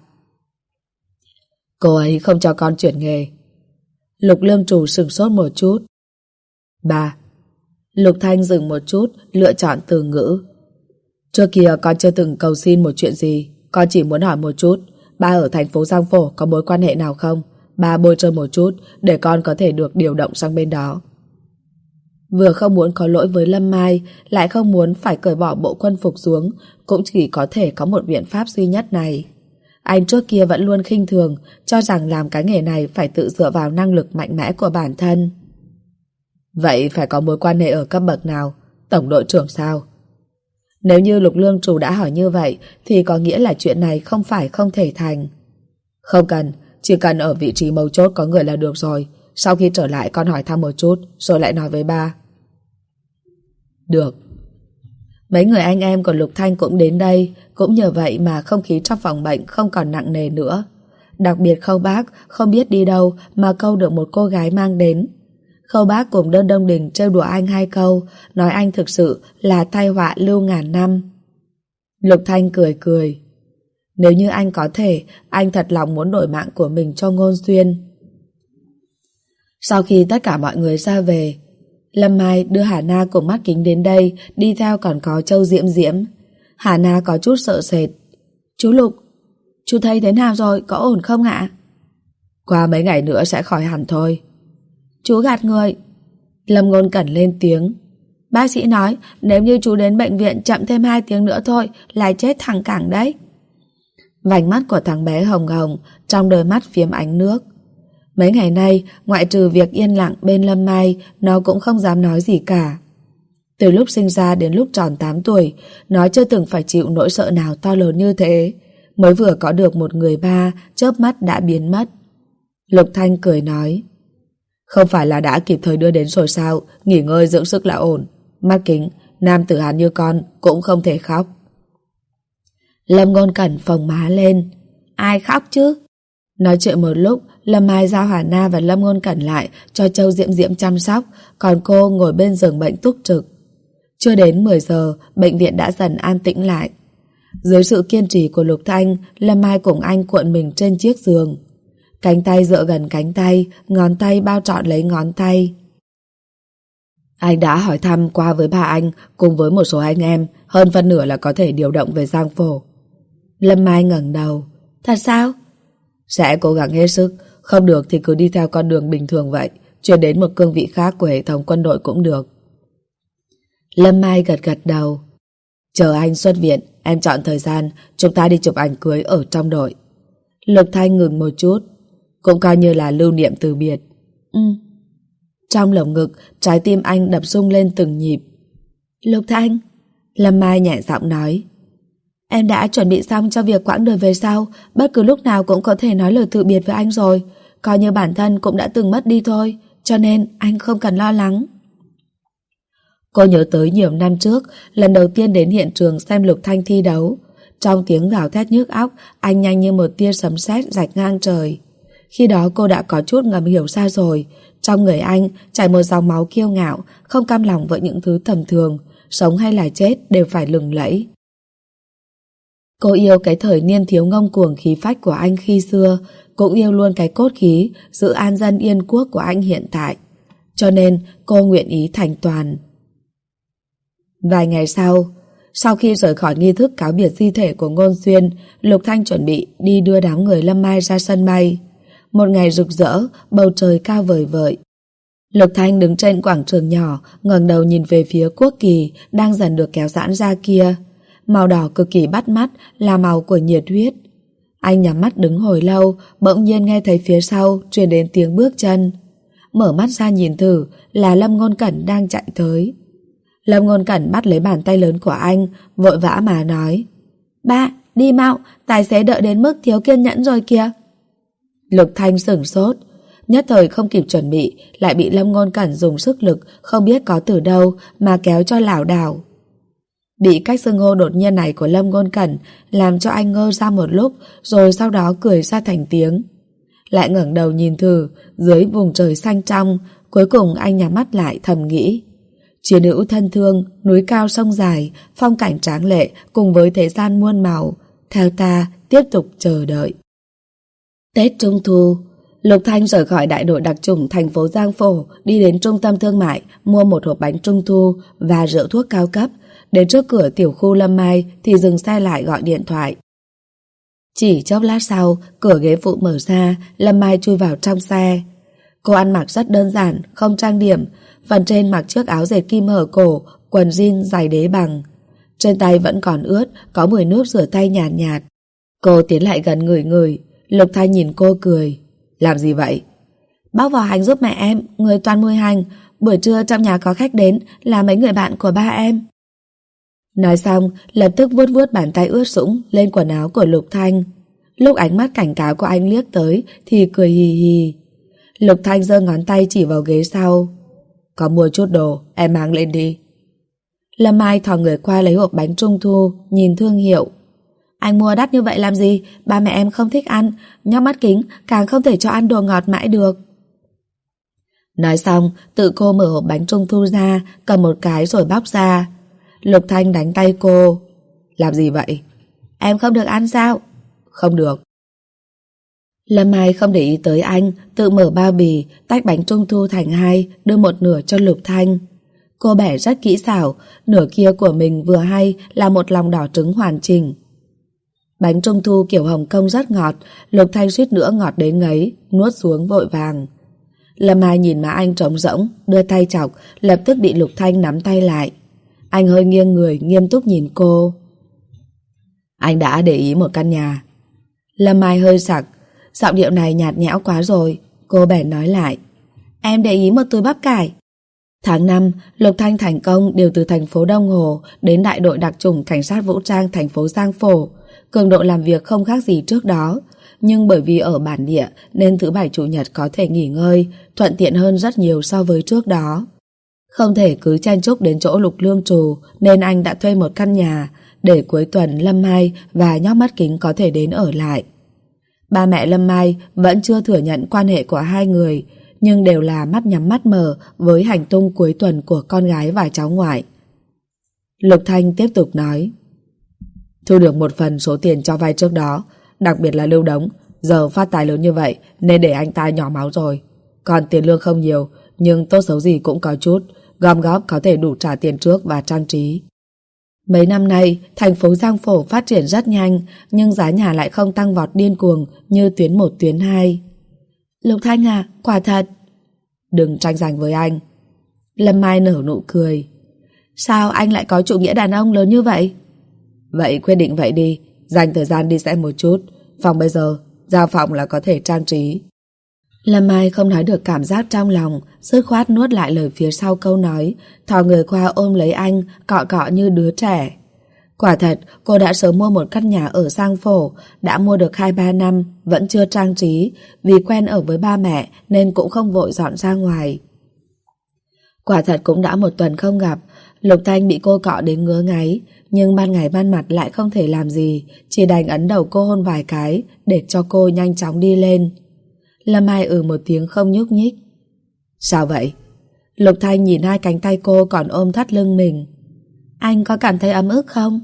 A: Cô ấy không cho con chuyển nghề. Lục lương trù sừng sốt một chút. Ba. Lục Thanh dừng một chút, lựa chọn từ ngữ. Trước kia con chưa từng cầu xin một chuyện gì Con chỉ muốn hỏi một chút Ba ở thành phố Giang Phổ có mối quan hệ nào không Ba bôi trơn một chút để con có thể được điều động sang bên đó. Vừa không muốn có lỗi với Lâm Mai, lại không muốn phải cởi bỏ bộ quân phục xuống, cũng chỉ có thể có một biện pháp duy nhất này. Anh trước kia vẫn luôn khinh thường, cho rằng làm cái nghề này phải tự dựa vào năng lực mạnh mẽ của bản thân. Vậy phải có mối quan hệ ở cấp bậc nào? Tổng đội trưởng sao? Nếu như Lục Lương chủ đã hỏi như vậy, thì có nghĩa là chuyện này không phải không thể thành. Không cần, chỉ cần ở vị trí mấu chốt có người là được rồi. Sau khi trở lại con hỏi thăm một chút, rồi lại nói với ba. Được. Mấy người anh em của Lục Thanh cũng đến đây, cũng nhờ vậy mà không khí trong phòng bệnh không còn nặng nề nữa. Đặc biệt Khâu Bác không biết đi đâu mà câu được một cô gái mang đến. Khâu Bác cùng đơn đông đình trêu đùa anh hai câu, nói anh thực sự là tai họa lưu ngàn năm. Lục Thanh cười cười. Nếu như anh có thể, anh thật lòng muốn đổi mạng của mình cho ngôn xuyên. Sau khi tất cả mọi người ra về, Lâm Mai đưa Hà Na cùng mắt kính đến đây, đi theo còn có Châu Diễm Diễm. Hà Na có chút sợ sệt. Chú Lục, chú thấy thế nào rồi, có ổn không ạ? Qua mấy ngày nữa sẽ khỏi hẳn thôi. Chú gạt người. Lâm Ngôn Cẩn lên tiếng. Bác sĩ nói nếu như chú đến bệnh viện chậm thêm 2 tiếng nữa thôi lại chết thẳng cẳng đấy. Vành mắt của thằng bé hồng hồng trong đôi mắt phiếm ánh nước. Mấy ngày nay, ngoại trừ việc yên lặng bên Lâm Mai, nó cũng không dám nói gì cả. Từ lúc sinh ra đến lúc tròn 8 tuổi, nó chưa từng phải chịu nỗi sợ nào to lớn như thế. Mới vừa có được một người ba, chớp mắt đã biến mất. Lục Thanh cười nói. Không phải là đã kịp thời đưa đến rồi sao, nghỉ ngơi dưỡng sức là ổn. Mắt kính, nam tử hán như con cũng không thể khóc. Lâm Ngôn Cẩn phồng má lên. Ai khóc chứ? Nói chuyện một lúc, Lâm Mai giao Hà Na và Lâm Ngôn Cẩn lại cho Châu Diễm Diễm chăm sóc, còn cô ngồi bên giường bệnh túc trực. Chưa đến 10 giờ, bệnh viện đã dần an tĩnh lại. Dưới sự kiên trì của Lục Thanh, Lâm Mai cùng anh cuộn mình trên chiếc giường. Cánh tay dựa gần cánh tay, ngón tay bao trọn lấy ngón tay. Anh đã hỏi thăm qua với bà anh cùng với một số anh em, hơn phân nửa là có thể điều động về Giang Phổ. Lâm Mai ngẩng đầu. Thật sao? Sẽ cố gắng hết sức, không được thì cứ đi theo con đường bình thường vậy, chuyển đến một cương vị khác của hệ thống quân đội cũng được. Lâm Mai gật gật đầu. Chờ anh xuất viện, em chọn thời gian, chúng ta đi chụp ảnh cưới ở trong đội. Lục Thanh ngừng một chút, cũng coi như là lưu niệm từ biệt. Ừ. Trong lồng ngực, trái tim anh đập rung lên từng nhịp. Lục Thanh, Lâm Mai nhẹ giọng nói. Em đã chuẩn bị xong cho việc quãng đời về sau, bất cứ lúc nào cũng có thể nói lời từ biệt với anh rồi. Coi như bản thân cũng đã từng mất đi thôi, cho nên anh không cần lo lắng. Cô nhớ tới nhiều năm trước, lần đầu tiên đến hiện trường xem Lục Thanh thi đấu. Trong tiếng gào thét nhức óc, anh nhanh như một tia sấm sét rạch ngang trời. Khi đó cô đã có chút ngầm hiểu ra rồi. Trong người anh chảy một dòng máu kiêu ngạo, không cam lòng với những thứ tầm thường, sống hay là chết đều phải lừng lẫy. Cô yêu cái thời niên thiếu ngông cuồng khí phách của anh khi xưa, cũng yêu luôn cái cốt khí, giữ an dân yên quốc của anh hiện tại. Cho nên cô nguyện ý thành toàn. Vài ngày sau, sau khi rời khỏi nghi thức cáo biệt di thể của Ngôn Xuyên, Lục Thanh chuẩn bị đi đưa đám người Lâm Mai ra sân bay. Một ngày rực rỡ, bầu trời cao vời vợi. Lục Thanh đứng trên quảng trường nhỏ, ngẩng đầu nhìn về phía quốc kỳ đang dần được kéo giãn ra kia. Màu đỏ cực kỳ bắt mắt là màu của nhiệt huyết. Anh nhắm mắt đứng hồi lâu, bỗng nhiên nghe thấy phía sau truyền đến tiếng bước chân. Mở mắt ra nhìn thử là Lâm Ngôn Cẩn đang chạy tới. Lâm Ngôn Cẩn bắt lấy bàn tay lớn của anh, vội vã mà nói. Ba, đi mau, tài xế đợi đến mức thiếu kiên nhẫn rồi kìa. Lục Thanh sửng sốt, nhất thời không kịp chuẩn bị, lại bị Lâm Ngôn Cẩn dùng sức lực không biết có từ đâu mà kéo cho lảo đảo. Bị cách xưng hô đột nhiên này của Lâm Ngôn Cẩn làm cho anh ngơ ra một lúc rồi sau đó cười ra thành tiếng. Lại ngẩng đầu nhìn thử dưới vùng trời xanh trong cuối cùng anh nhắm mắt lại thầm nghĩ. Chiến hữu thân thương, núi cao sông dài, phong cảnh tráng lệ cùng với thế gian muôn màu. Theo ta, tiếp tục chờ đợi. Tết Trung Thu Lục Thanh rời khỏi đại đội đặc trùng thành phố Giang Phổ đi đến trung tâm thương mại mua một hộp bánh trung thu và rượu thuốc cao cấp Đến trước cửa tiểu khu Lâm Mai thì dừng xe lại gọi điện thoại. Chỉ chốc lát sau, cửa ghế phụ mở ra, Lâm Mai chui vào trong xe. Cô ăn mặc rất đơn giản, không trang điểm, phần trên mặc chiếc áo dệt kim hở cổ, quần jean dài đế bằng. Trên tay vẫn còn ướt, có mùi nước rửa tay nhạt nhạt. Cô tiến lại gần người người, Lục Thanh nhìn cô cười. Làm gì vậy? Bác vào hành giúp mẹ em, người toàn mùi hành. Buổi trưa trong nhà có khách đến là mấy người bạn của ba em. Nói xong, lập tức vuốt vuốt bàn tay ướt sũng lên quần áo của Lục Thanh. Lúc ánh mắt cảnh cáo của anh liếc tới thì cười hì hì. Lục Thanh giơ ngón tay chỉ vào ghế sau. Có mua chút đồ, em mang lên đi. Lâm Mai thò người qua lấy hộp bánh trung thu, nhìn thương hiệu. Anh mua đắt như vậy làm gì? Ba mẹ em không thích ăn, nhóc mắt kính càng không thể cho ăn đồ ngọt mãi được. Nói xong, tự cô mở hộp bánh trung thu ra, cầm một cái rồi bóc ra. Lục Thanh đánh tay cô. Làm gì vậy? Em không được ăn sao? Không được. Lâm Mai không để ý tới anh, tự mở bao bì, tách bánh trung thu thành hai, đưa một nửa cho Lục Thanh. Cô bẻ rất kỹ xảo, nửa kia của mình vừa hay là một lòng đỏ trứng hoàn chỉnh. Bánh trung thu kiểu Hồng Kông rất ngọt, Lục Thanh suýt nữa ngọt đến ngấy, nuốt xuống vội vàng. Lâm Mai nhìn má anh trống rỗng, đưa tay chọc, lập tức bị Lục Thanh nắm tay lại. Anh hơi nghiêng người, nghiêm túc nhìn cô. Anh đã để ý một căn nhà. Lâm Mai hơi sặc, giọng điệu này nhạt nhẽo quá rồi. Cô bèn nói lại. Em để ý một túi bắp cải. Tháng 5, Lục Thanh thành công điều từ thành phố Đông Hồ đến đại đội đặc trùng cảnh sát vũ trang thành phố Giang Phổ. Cường độ làm việc không khác gì trước đó. Nhưng bởi vì ở bản địa nên thứ bảy chủ nhật có thể nghỉ ngơi, thuận tiện hơn rất nhiều so với trước đó. Không thể cứ chen chúc đến chỗ lục lương trù, nên anh đã thuê một căn nhà để cuối tuần Lâm Mai và nhóc mắt kính có thể đến ở lại. Ba mẹ Lâm Mai vẫn chưa thừa nhận quan hệ của hai người, nhưng đều là mắt nhắm mắt mở với hành tung cuối tuần của con gái và cháu ngoại. Lục Thanh tiếp tục nói, Thu được một phần số tiền cho vay trước đó, đặc biệt là lưu đống giờ phát tài lớn như vậy, nên để anh ta nhỏ máu rồi. Còn tiền lương không nhiều, nhưng tốt xấu gì cũng có chút gom góp có thể đủ trả tiền trước và trang trí. Mấy năm nay, thành phố Giang Phổ phát triển rất nhanh, nhưng giá nhà lại không tăng vọt điên cuồng như tuyến 1 tuyến 2. Lục Thanh à, quả thật. Đừng tranh giành với anh. Lâm Mai nở nụ cười. Sao anh lại có chủ nghĩa đàn ông lớn như vậy? Vậy quyết định vậy đi, dành thời gian đi xem một chút. Phòng bây giờ, giao phòng là có thể trang trí. Lâm Mai không nói được cảm giác trong lòng, sức khoát nuốt lại lời phía sau câu nói, thò người qua ôm lấy anh, cọ cọ như đứa trẻ. Quả thật, cô đã sớm mua một căn nhà ở Giang Phổ, đã mua được 2-3 năm, vẫn chưa trang trí, vì quen ở với ba mẹ nên cũng không vội dọn ra ngoài. Quả thật cũng đã một tuần không gặp, Lục Thanh bị cô cọ đến ngứa ngáy, nhưng ban ngày ban mặt lại không thể làm gì, chỉ đành ấn đầu cô hôn vài cái để cho cô nhanh chóng đi lên. Lâm Mai ừ một tiếng không nhúc nhích. Sao vậy? Lục Thanh nhìn hai cánh tay cô còn ôm thắt lưng mình. Anh có cảm thấy ấm ức không?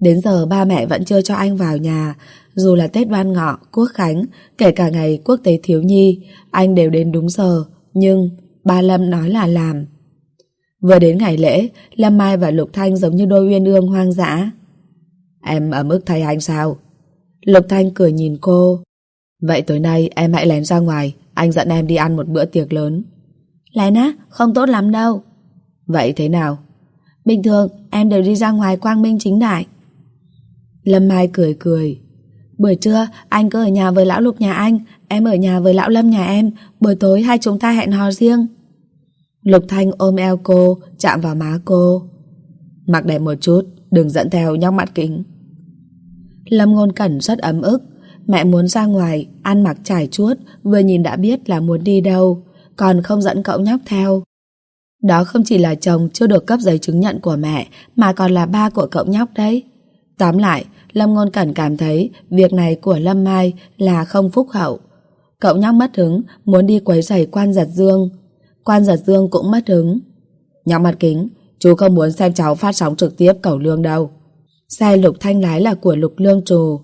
A: Đến giờ ba mẹ vẫn chưa cho anh vào nhà, dù là Tết Đoan Ngọ, Quốc Khánh, kể cả ngày Quốc tế Thiếu Nhi, anh đều đến đúng giờ, nhưng ba Lâm nói là làm. Vừa đến ngày lễ, Lâm Mai và Lục Thanh giống như đôi uyên ương hoang dã. Em ấm ức thay anh sao? Lục Thanh cười nhìn cô. Vậy tối nay em hãy lén ra ngoài, anh dẫn em đi ăn một bữa tiệc lớn. Lén á, không tốt lắm đâu. Vậy thế nào? Bình thường em đều đi ra ngoài quang minh chính đại. Lâm Mai cười cười. Buổi trưa anh cứ ở nhà với lão Lục nhà anh, em ở nhà với lão Lâm nhà em, buổi tối hai chúng ta hẹn hò riêng. Lục Thanh ôm eo cô, chạm vào má cô. Mặc đẹp một chút, đừng dẫn theo nhóc mắt kính. Lâm Ngôn Cẩn rất ấm ức, Mẹ muốn ra ngoài, ăn mặc trải chuốt, vừa nhìn đã biết là muốn đi đâu, còn không dẫn cậu nhóc theo. Đó không chỉ là chồng chưa được cấp giấy chứng nhận của mẹ, mà còn là ba của cậu nhóc đấy. Tóm lại, Lâm Ngôn Cẩn cảm thấy việc này của Lâm Mai là không phúc hậu. Cậu nhóc mất hứng, muốn đi quấy rầy quan giật dương. Quan giật dương cũng mất hứng. Nhóc mặt kính, chú không muốn xem cháu phát sóng trực tiếp cầu lương đâu. Xe lục thanh lái là của lục lương trù.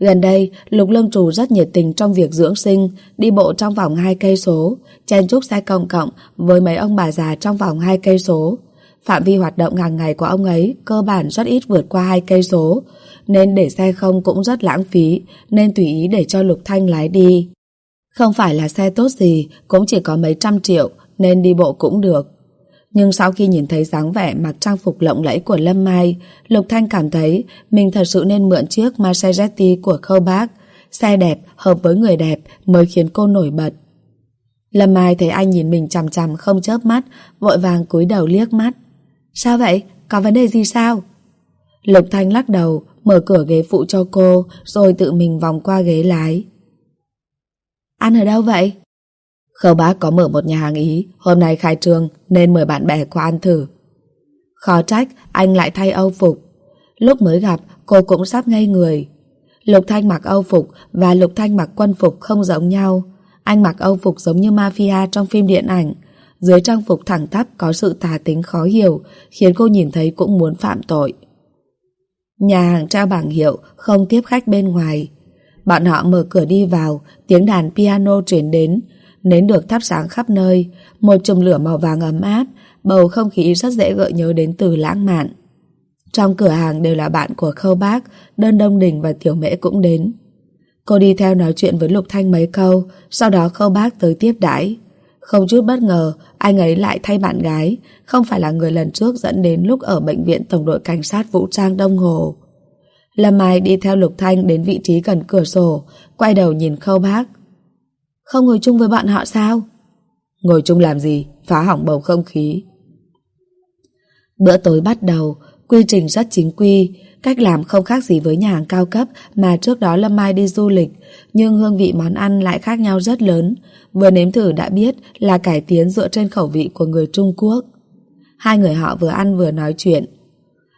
A: Gần đây, Lục Lương Trù rất nhiệt tình trong việc dưỡng sinh, đi bộ trong vòng 2 cây số, chen chúc xe công cộng với mấy ông bà già trong vòng 2 cây số. phạm vi hoạt động hàng ngày của ông ấy cơ bản rất ít vượt qua hai cây số, nên để xe không cũng rất lãng phí, nên tùy ý để cho Lục Thanh lái đi. Không phải là xe tốt gì, cũng chỉ có mấy trăm triệu, nên đi bộ cũng được. Nhưng sau khi nhìn thấy dáng vẻ mặc trang phục lộng lẫy của Lâm Mai, Lục Thanh cảm thấy mình thật sự nên mượn chiếc Maserati của Khâu Bác. Xe đẹp, hợp với người đẹp mới khiến cô nổi bật. Lâm Mai thấy anh nhìn mình chằm chằm không chớp mắt, vội vàng cúi đầu liếc mắt. Sao vậy? Có vấn đề gì sao? Lục Thanh lắc đầu, mở cửa ghế phụ cho cô, rồi tự mình vòng qua ghế lái. Ăn ở đâu vậy? Khâu bác có mở một nhà hàng Ý, hôm nay khai trương nên mời bạn bè qua ăn thử. Khó trách, anh lại thay âu phục. Lúc mới gặp, cô cũng sắp ngây người. Lục Thanh mặc âu phục và Lục Thanh mặc quân phục không giống nhau. Anh mặc âu phục giống như mafia trong phim điện ảnh. Dưới trang phục thẳng tắp có sự tà tính khó hiểu, khiến cô nhìn thấy cũng muốn phạm tội. Nhà hàng trao bảng hiệu, không tiếp khách bên ngoài. Bọn họ mở cửa đi vào, tiếng đàn piano truyền đến, nến được thắp sáng khắp nơi, một chùm lửa màu vàng ấm áp, bầu không khí rất dễ gợi nhớ đến từ lãng mạn. Trong cửa hàng đều là bạn của Khâu Bác, Đơn Đông Đình và Tiểu Mễ cũng đến. Cô đi theo nói chuyện với Lục Thanh mấy câu, sau đó Khâu Bác tới tiếp đãi. Không chút bất ngờ, anh ấy lại thay bạn gái, không phải là người lần trước dẫn đến lúc ở bệnh viện Tổng đội Cảnh sát Vũ trang Đông Hồ. Lâm Mai đi theo Lục Thanh đến vị trí gần cửa sổ, quay đầu nhìn Khâu Bác. Không ngồi chung với bọn họ sao? Ngồi chung làm gì? Phá hỏng bầu không khí. Bữa tối bắt đầu, quy trình rất chính quy, cách làm không khác gì với nhà hàng cao cấp mà trước đó Lâm Mai đi du lịch, nhưng hương vị món ăn lại khác nhau rất lớn. Vừa nếm thử đã biết là cải tiến dựa trên khẩu vị của người Trung Quốc. Hai người họ vừa ăn vừa nói chuyện.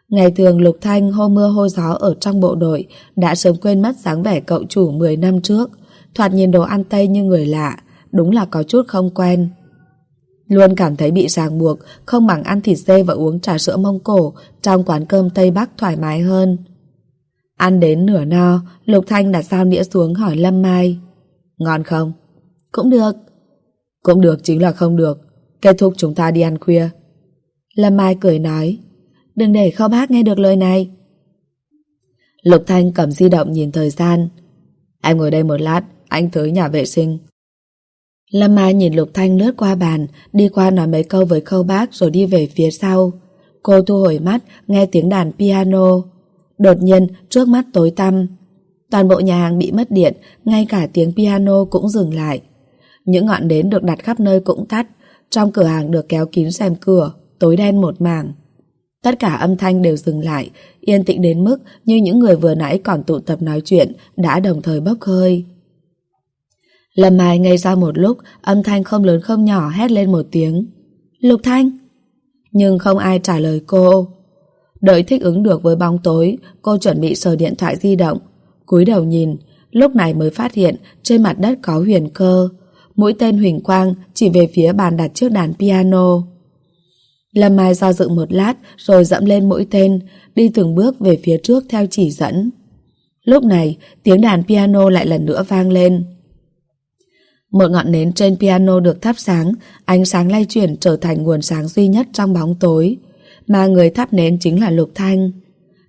A: Ngày thường Lục Thanh hô mưa hô gió ở trong bộ đội đã sớm quên mất dáng vẻ cậu chủ 10 năm trước. Thoạt nhìn đồ ăn Tây như người lạ, đúng là có chút không quen. Luôn cảm thấy bị ràng buộc, không bằng ăn thịt dê và uống trà sữa Mông Cổ trong quán cơm Tây Bắc thoải mái hơn. Ăn đến nửa no, Lục Thanh đặt sao đĩa xuống hỏi Lâm Mai. Ngon không? Cũng được. Cũng được chính là không được. Kết thúc chúng ta đi ăn khuya. Lâm Mai cười nói. Đừng để kho bác nghe được lời này. Lục Thanh cầm di động nhìn thời gian. Em ngồi đây một lát, anh tới nhà vệ sinh. Lâm Mai nhìn Lục Thanh lướt qua bàn, đi qua nói mấy câu với khâu bác rồi đi về phía sau. Cô thu hồi mắt, nghe tiếng đàn piano. Đột nhiên, trước mắt tối tăm. Toàn bộ nhà hàng bị mất điện, ngay cả tiếng piano cũng dừng lại. Những ngọn nến được đặt khắp nơi cũng tắt, trong cửa hàng được kéo kín rèm cửa, tối đen một mảng. Tất cả âm thanh đều dừng lại, yên tĩnh đến mức như những người vừa nãy còn tụ tập nói chuyện đã đồng thời bốc hơi. Lâm Mai ngây ra một lúc, âm thanh không lớn không nhỏ hét lên một tiếng. Lục Thanh! Nhưng không ai trả lời cô. Đợi thích ứng được với bóng tối, cô chuẩn bị sờ điện thoại di động. cúi đầu nhìn, lúc này mới phát hiện trên mặt đất có huyền cơ. Mũi tên huỳnh quang chỉ về phía bàn đặt trước đàn piano. Lâm Mai do dự một lát rồi dẫm lên mũi tên, đi từng bước về phía trước theo chỉ dẫn. Lúc này, tiếng đàn piano lại lần nữa vang lên. Một ngọn nến trên piano được thắp sáng, ánh sáng lay chuyển trở thành nguồn sáng duy nhất trong bóng tối, mà người thắp nến chính là Lục Thanh.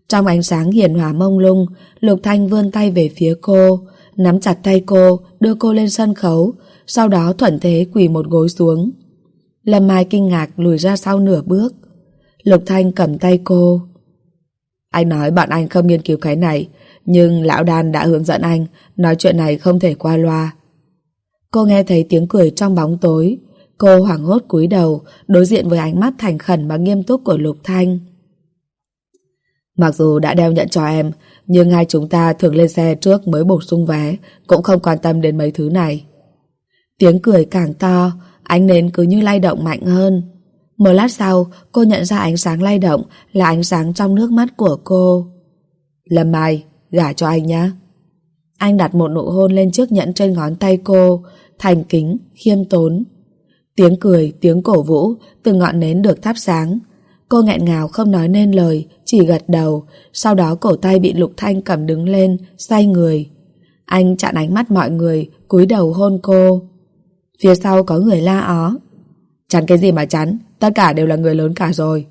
A: Trong ánh sáng hiền hòa mông lung, Lục Thanh vươn tay về phía cô, nắm chặt tay cô, đưa cô lên sân khấu, sau đó thuận thế quỳ một gối xuống. Lâm Mai kinh ngạc lùi ra sau nửa bước. Lục Thanh cầm tay cô. Anh nói bọn anh không nghiên cứu cái này, nhưng lão đàn đã hướng dẫn anh, nói chuyện này không thể qua loa. Cô nghe thấy tiếng cười trong bóng tối. Cô hoảng hốt cúi đầu, đối diện với ánh mắt thành khẩn và nghiêm túc của Lục Thanh. Mặc dù đã đeo nhận cho em, nhưng hai chúng ta thường lên xe trước mới bổ sung vé, cũng không quan tâm đến mấy thứ này. Tiếng cười càng to, ánh nến cứ như lay động mạnh hơn. Một lát sau, cô nhận ra ánh sáng lay động là ánh sáng trong nước mắt của cô. Lâm Mai, gả cho anh nhé. Anh đặt một nụ hôn lên chiếc nhẫn trên ngón tay cô, thành kính, khiêm tốn. Tiếng cười, tiếng cổ vũ, từ ngọn nến được thắp sáng. Cô nghẹn ngào không nói nên lời, chỉ gật đầu, sau đó cổ tay bị Lục Thanh cầm đứng lên, xoay người. Anh chặn ánh mắt mọi người, cúi đầu hôn cô. Phía sau có người la ó. Chắn cái gì mà chắn, tất cả đều là người lớn cả rồi.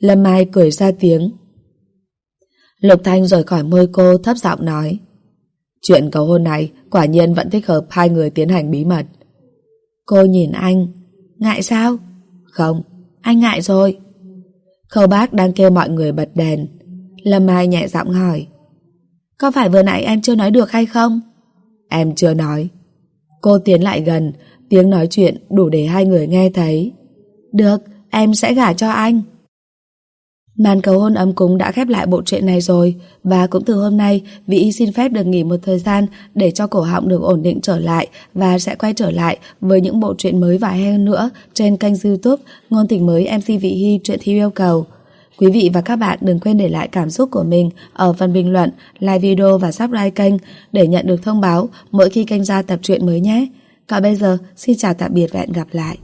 A: Lâm Mai cười ra tiếng. Lục Thanh rời khỏi môi cô thấp giọng nói. Chuyện cầu hôn này quả nhiên vẫn thích hợp hai người tiến hành bí mật. Cô nhìn anh. Ngại sao? Không, anh ngại rồi. Khâu bác đang kêu mọi người bật đèn. Lâm Mai nhẹ giọng hỏi. Có phải vừa nãy em chưa nói được hay không? Em chưa nói. Cô tiến lại gần, tiếng nói chuyện đủ để hai người nghe thấy. Được, em sẽ gả cho anh. Màn cầu hôn ấm cúng đã khép lại bộ truyện này rồi và cũng từ hôm nay Vị Y xin phép được nghỉ một thời gian để cho cổ họng được ổn định trở lại và sẽ quay trở lại với những bộ truyện mới và hay hơn nữa trên kênh youtube Ngôn tình mới MC Vị Hy truyện thi yêu cầu. Quý vị và các bạn đừng quên để lại cảm xúc của mình ở phần bình luận, like video và subscribe kênh để nhận được thông báo mỗi khi kênh ra tập truyện mới nhé. Còn bây giờ, xin chào tạm biệt và hẹn gặp lại.